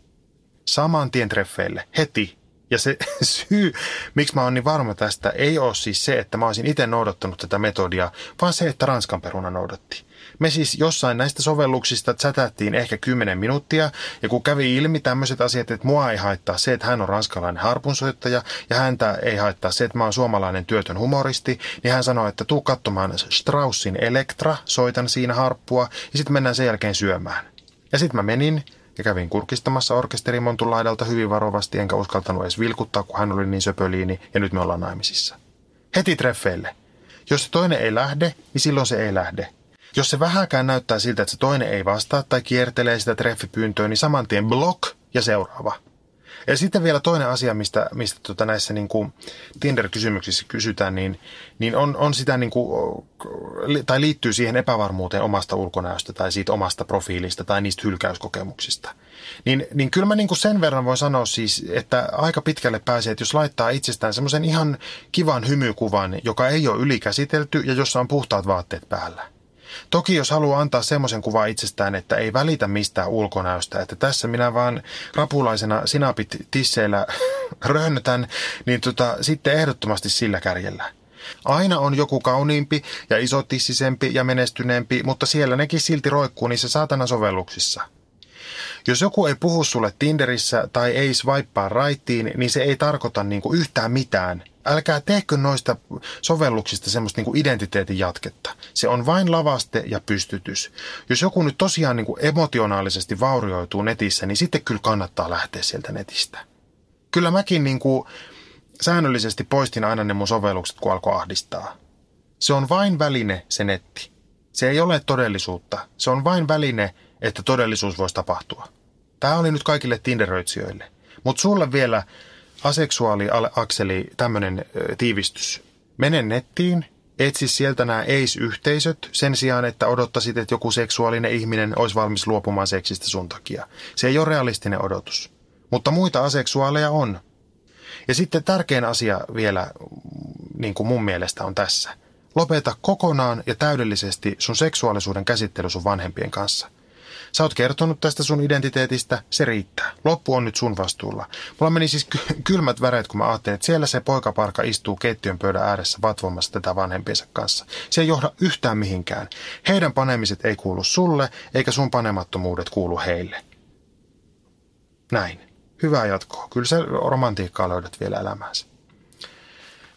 Saman tien treffeille, heti. Ja se syy, miksi mä oon niin varma tästä, ei ole siis se, että mä olisin itse noudattanut tätä metodia, vaan se, että Ranskan peruna noudatti. Me siis jossain näistä sovelluksista chatattiin ehkä 10 minuuttia, ja kun kävi ilmi tämmöiset asiat, että mua ei haittaa se, että hän on ranskalainen harpunsoittaja, ja häntä ei haittaa se, että mä oon suomalainen työtön humoristi, niin hän sanoi, että tuu katsomaan Straussin Elektra, soitan siinä harppua, ja sitten mennään sen jälkeen syömään. Ja sitten mä menin, ja kävin kurkistamassa orkesterimontun laidalta hyvin varovasti, enkä uskaltanut edes vilkuttaa, kun hän oli niin söpöliini, ja nyt me ollaan naimisissa. Heti treffeille. Jos se toinen ei lähde, niin silloin se ei lähde. Jos se vähäkään näyttää siltä, että se toinen ei vastaa tai kiertelee sitä treffipyyntöä, niin saman tien block ja seuraava. Ja sitten vielä toinen asia, mistä, mistä tota näissä niin kuin Tinder-kysymyksissä kysytään, niin, niin on, on sitä niin kuin, tai liittyy siihen epävarmuuteen omasta ulkonäöstä tai siitä omasta profiilista tai niistä hylkäyskokemuksista. Niin, niin kyllä mä niin kuin sen verran voin sanoa siis, että aika pitkälle pääsee, että jos laittaa itsestään semmoisen ihan kivan hymykuvan, joka ei ole ylikäsitelty ja jossa on puhtaat vaatteet päällä – Toki jos haluaa antaa semmoisen kuvan itsestään, että ei välitä mistään ulkonäöstä, että tässä minä vaan rapulaisena sinapit tisseillä röhnötän, niin tota, sitten ehdottomasti sillä kärjellä. Aina on joku kauniimpi ja isotissisempi ja menestyneempi, mutta siellä nekin silti roikkuu niissä saatana sovelluksissa. Jos joku ei puhu sulle Tinderissä tai ei swipea raittiin, niin se ei tarkoita niinku yhtään mitään – älkää tehkö noista sovelluksista semmoista niin identiteetin jatketta. Se on vain lavaste ja pystytys. Jos joku nyt tosiaan niin kuin emotionaalisesti vaurioituu netissä, niin sitten kyllä kannattaa lähteä sieltä netistä. Kyllä mäkin niin kuin säännöllisesti poistin aina ne mun sovellukset, kun alkoi ahdistaa. Se on vain väline, se netti. Se ei ole todellisuutta. Se on vain väline, että todellisuus voisi tapahtua. Tämä oli nyt kaikille tinderöitsijöille. Mutta sulle vielä aseksuaali-akseli tämmöinen tiivistys. Mene nettiin, etsi sieltä nämä eis-yhteisöt sen sijaan, että odottaisit, että joku seksuaalinen ihminen olisi valmis luopumaan seksistä sun takia. Se ei ole realistinen odotus. Mutta muita aseksuaaleja on. Ja sitten tärkein asia vielä, niin kuin mun mielestä on tässä. Lopeta kokonaan ja täydellisesti sun seksuaalisuuden käsittely sun vanhempien kanssa. Sä oot kertonut tästä sun identiteetistä, se riittää. Loppu on nyt sun vastuulla. Mulla meni siis kylmät väreet, kun mä ajattelin, että siellä se poikaparka istuu keittiön pöydän ääressä vatvomassa tätä vanhempiensa kanssa. Se ei johda yhtään mihinkään. Heidän panemiset ei kuulu sulle, eikä sun panemattomuudet kuulu heille. Näin. Hyvää jatkoa. Kyllä se romantiikkaa löydät vielä elämäänsä.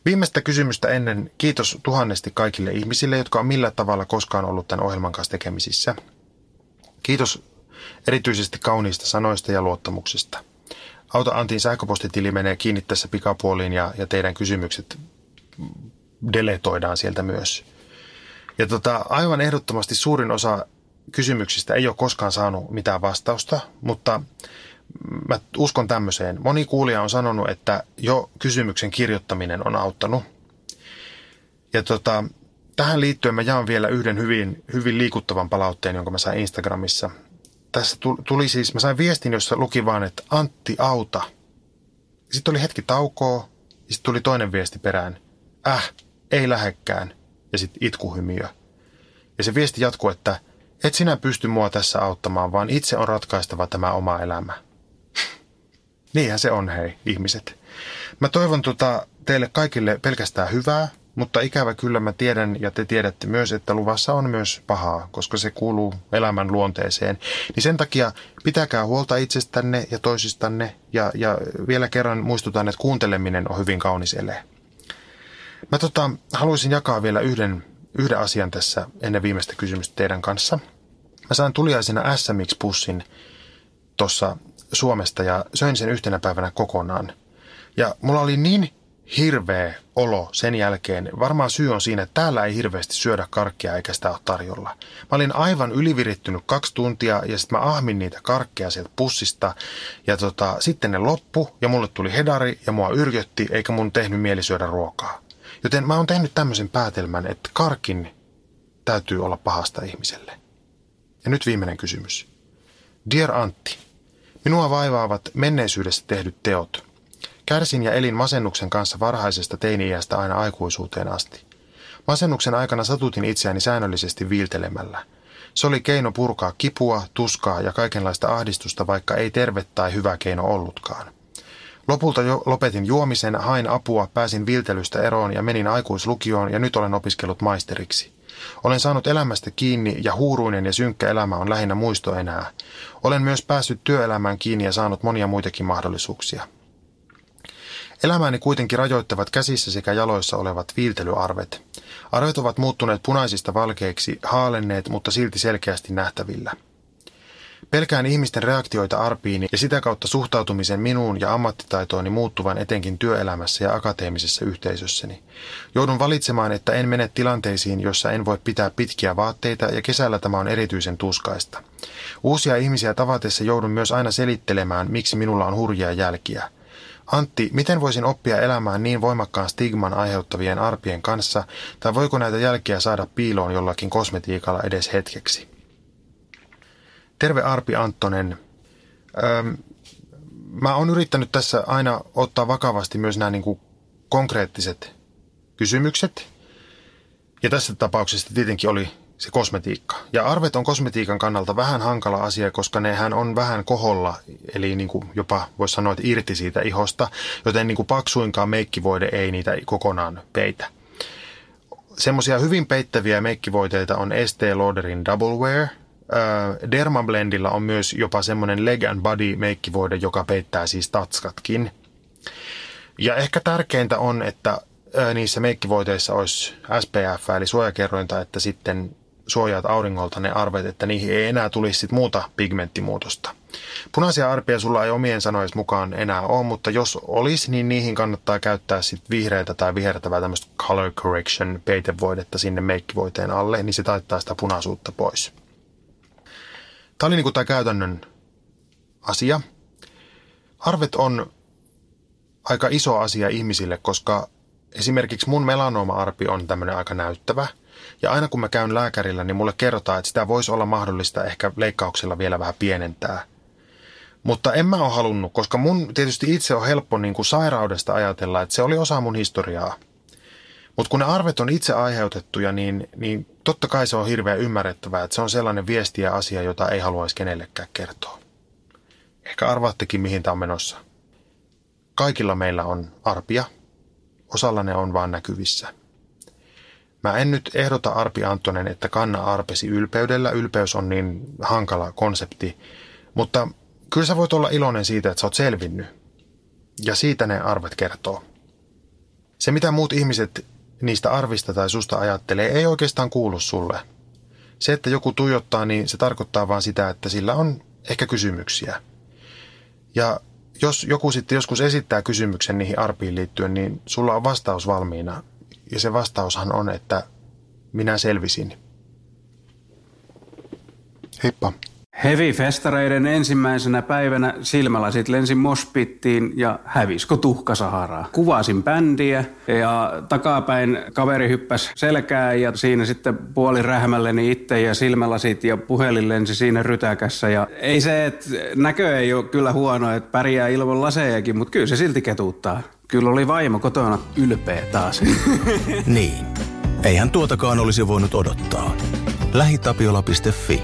Viimeistä kysymystä ennen kiitos tuhannesti kaikille ihmisille, jotka on millä tavalla koskaan ollut tämän ohjelman kanssa tekemisissä. Kiitos erityisesti kauniista sanoista ja luottamuksesta. Auta Antin sähköpostitili menee kiinni tässä pikapuoliin ja, ja teidän kysymykset deletoidaan sieltä myös. Ja tota, aivan ehdottomasti suurin osa kysymyksistä ei ole koskaan saanut mitään vastausta, mutta mä uskon tämmöiseen. Moni kuulija on sanonut, että jo kysymyksen kirjoittaminen on auttanut. Ja tota, tähän liittyen mä jaan vielä yhden hyvin, hyvin liikuttavan palautteen, jonka mä sain Instagramissa. Tässä tuli siis, mä sain viestin, jossa luki vaan, että Antti auta. Sitten oli hetki taukoa, ja sitten tuli toinen viesti perään. Äh, ei lähekkään. Ja sitten itkuhymiö. Ja se viesti jatkuu, että et sinä pysty mua tässä auttamaan, vaan itse on ratkaistava tämä oma elämä. Niinhän se on, hei, ihmiset. Mä toivon tota teille kaikille pelkästään hyvää, mutta ikävä kyllä mä tiedän ja te tiedätte myös, että luvassa on myös pahaa, koska se kuuluu elämän luonteeseen. Niin sen takia pitäkää huolta itsestänne ja toisistanne ja, ja vielä kerran muistutan, että kuunteleminen on hyvin kaunis ele. Mä tota, haluaisin jakaa vielä yhden, yhden asian tässä ennen viimeistä kysymystä teidän kanssa. Mä sain tuliaisena SMX-pussin tuossa Suomesta ja söin sen yhtenä päivänä kokonaan. Ja mulla oli niin hirveä olo sen jälkeen. Varmaan syy on siinä, että täällä ei hirveästi syödä karkkia eikä sitä ole tarjolla. Mä olin aivan ylivirittynyt kaksi tuntia ja sitten mä ahmin niitä karkkeja sieltä pussista. Ja tota, sitten ne loppu ja mulle tuli hedari ja mua yrjötti eikä mun tehnyt mieli syödä ruokaa. Joten mä oon tehnyt tämmöisen päätelmän, että karkin täytyy olla pahasta ihmiselle. Ja nyt viimeinen kysymys. Dear Antti, minua vaivaavat menneisyydessä tehdyt teot – Kärsin ja elin masennuksen kanssa varhaisesta teini-iästä aina aikuisuuteen asti. Masennuksen aikana satutin itseäni säännöllisesti viiltelemällä. Se oli keino purkaa kipua, tuskaa ja kaikenlaista ahdistusta, vaikka ei terve tai hyvä keino ollutkaan. Lopulta jo lopetin juomisen, hain apua, pääsin viltelystä eroon ja menin aikuislukioon ja nyt olen opiskellut maisteriksi. Olen saanut elämästä kiinni ja huuruinen ja synkkä elämä on lähinnä muisto enää. Olen myös päässyt työelämään kiinni ja saanut monia muitakin mahdollisuuksia. Elämääni kuitenkin rajoittavat käsissä sekä jaloissa olevat viiltelyarvet. Arvet ovat muuttuneet punaisista valkeiksi, haalenneet, mutta silti selkeästi nähtävillä. Pelkään ihmisten reaktioita arpiini ja sitä kautta suhtautumisen minuun ja ammattitaitooni muuttuvan etenkin työelämässä ja akateemisessa yhteisössäni. Joudun valitsemaan, että en mene tilanteisiin, jossa en voi pitää pitkiä vaatteita ja kesällä tämä on erityisen tuskaista. Uusia ihmisiä tavatessa joudun myös aina selittelemään, miksi minulla on hurjia jälkiä. Antti, miten voisin oppia elämään niin voimakkaan stigman aiheuttavien arpien kanssa, tai voiko näitä jälkiä saada piiloon jollakin kosmetiikalla edes hetkeksi? Terve Arpi Anttonen. Öm, mä oon yrittänyt tässä aina ottaa vakavasti myös nämä niin kuin konkreettiset kysymykset. Ja tässä tapauksessa tietenkin oli se kosmetiikka. Ja arvet on kosmetiikan kannalta vähän hankala asia, koska nehän on vähän koholla, eli niin kuin jopa voisi sanoa, että irti siitä ihosta, joten niin kuin paksuinkaan meikkivoide ei niitä kokonaan peitä. Semmoisia hyvin peittäviä meikkivoiteita on Estee Lauderin Double Wear. Dermablendilla on myös jopa semmoinen leg and body meikkivoide, joka peittää siis tatskatkin. Ja ehkä tärkeintä on, että niissä meikkivoiteissa olisi SPF eli suojakerrointa, että sitten suojaat auringolta ne arvet, että niihin ei enää tulisi sit muuta pigmenttimuutosta. Punaisia arpia sulla ei omien sanojen mukaan enää ole, mutta jos olisi, niin niihin kannattaa käyttää sit vihreätä tai vihertävää tämmöistä color correction peitevoidetta sinne meikkivoiteen alle, niin se taittaa sitä punaisuutta pois. Tämä oli niinku tämä käytännön asia. Arvet on aika iso asia ihmisille, koska esimerkiksi mun melanooma-arpi on tämmöinen aika näyttävä. Ja aina kun mä käyn lääkärillä, niin mulle kerrotaan, että sitä voisi olla mahdollista ehkä leikkauksella vielä vähän pienentää. Mutta en mä ole halunnut, koska mun tietysti itse on helppo niin kuin sairaudesta ajatella, että se oli osa mun historiaa. Mutta kun ne arvet on itse aiheutettuja, niin, niin totta kai se on hirveän ymmärrettävää, että se on sellainen viesti ja asia, jota ei haluaisi kenellekään kertoa. Ehkä arvaattekin, mihin tämä on menossa. Kaikilla meillä on arpia, osalla ne on vaan näkyvissä. Mä en nyt ehdota Arpi Antonen, että kanna arpesi ylpeydellä. Ylpeys on niin hankala konsepti. Mutta kyllä sä voit olla iloinen siitä, että sä oot selvinnyt. Ja siitä ne arvet kertoo. Se, mitä muut ihmiset niistä arvista tai susta ajattelee, ei oikeastaan kuulu sulle. Se, että joku tuijottaa, niin se tarkoittaa vaan sitä, että sillä on ehkä kysymyksiä. Ja jos joku sitten joskus esittää kysymyksen niihin arpiin liittyen, niin sulla on vastaus valmiina. Ja se vastaushan on, että minä selvisin. Heippa. Heavy-festareiden ensimmäisenä päivänä silmälasit lensin mospittiin ja hävisko tuhka Saharaa. Kuvasin bändiä ja takapäin kaveri hyppäs selkää ja siinä sitten puoli rähmälleni itse ja silmälasit ja puhelin lensi siinä rytäkässä. Ja ei se, että näkö ei ole kyllä huono, että pärjää ilman lasejakin, mutta kyllä se silti ketuuttaa. Kyllä oli vaimo kotona ylpeä taas. niin. Eihän tuotakaan olisi voinut odottaa. Lähitapiola.fi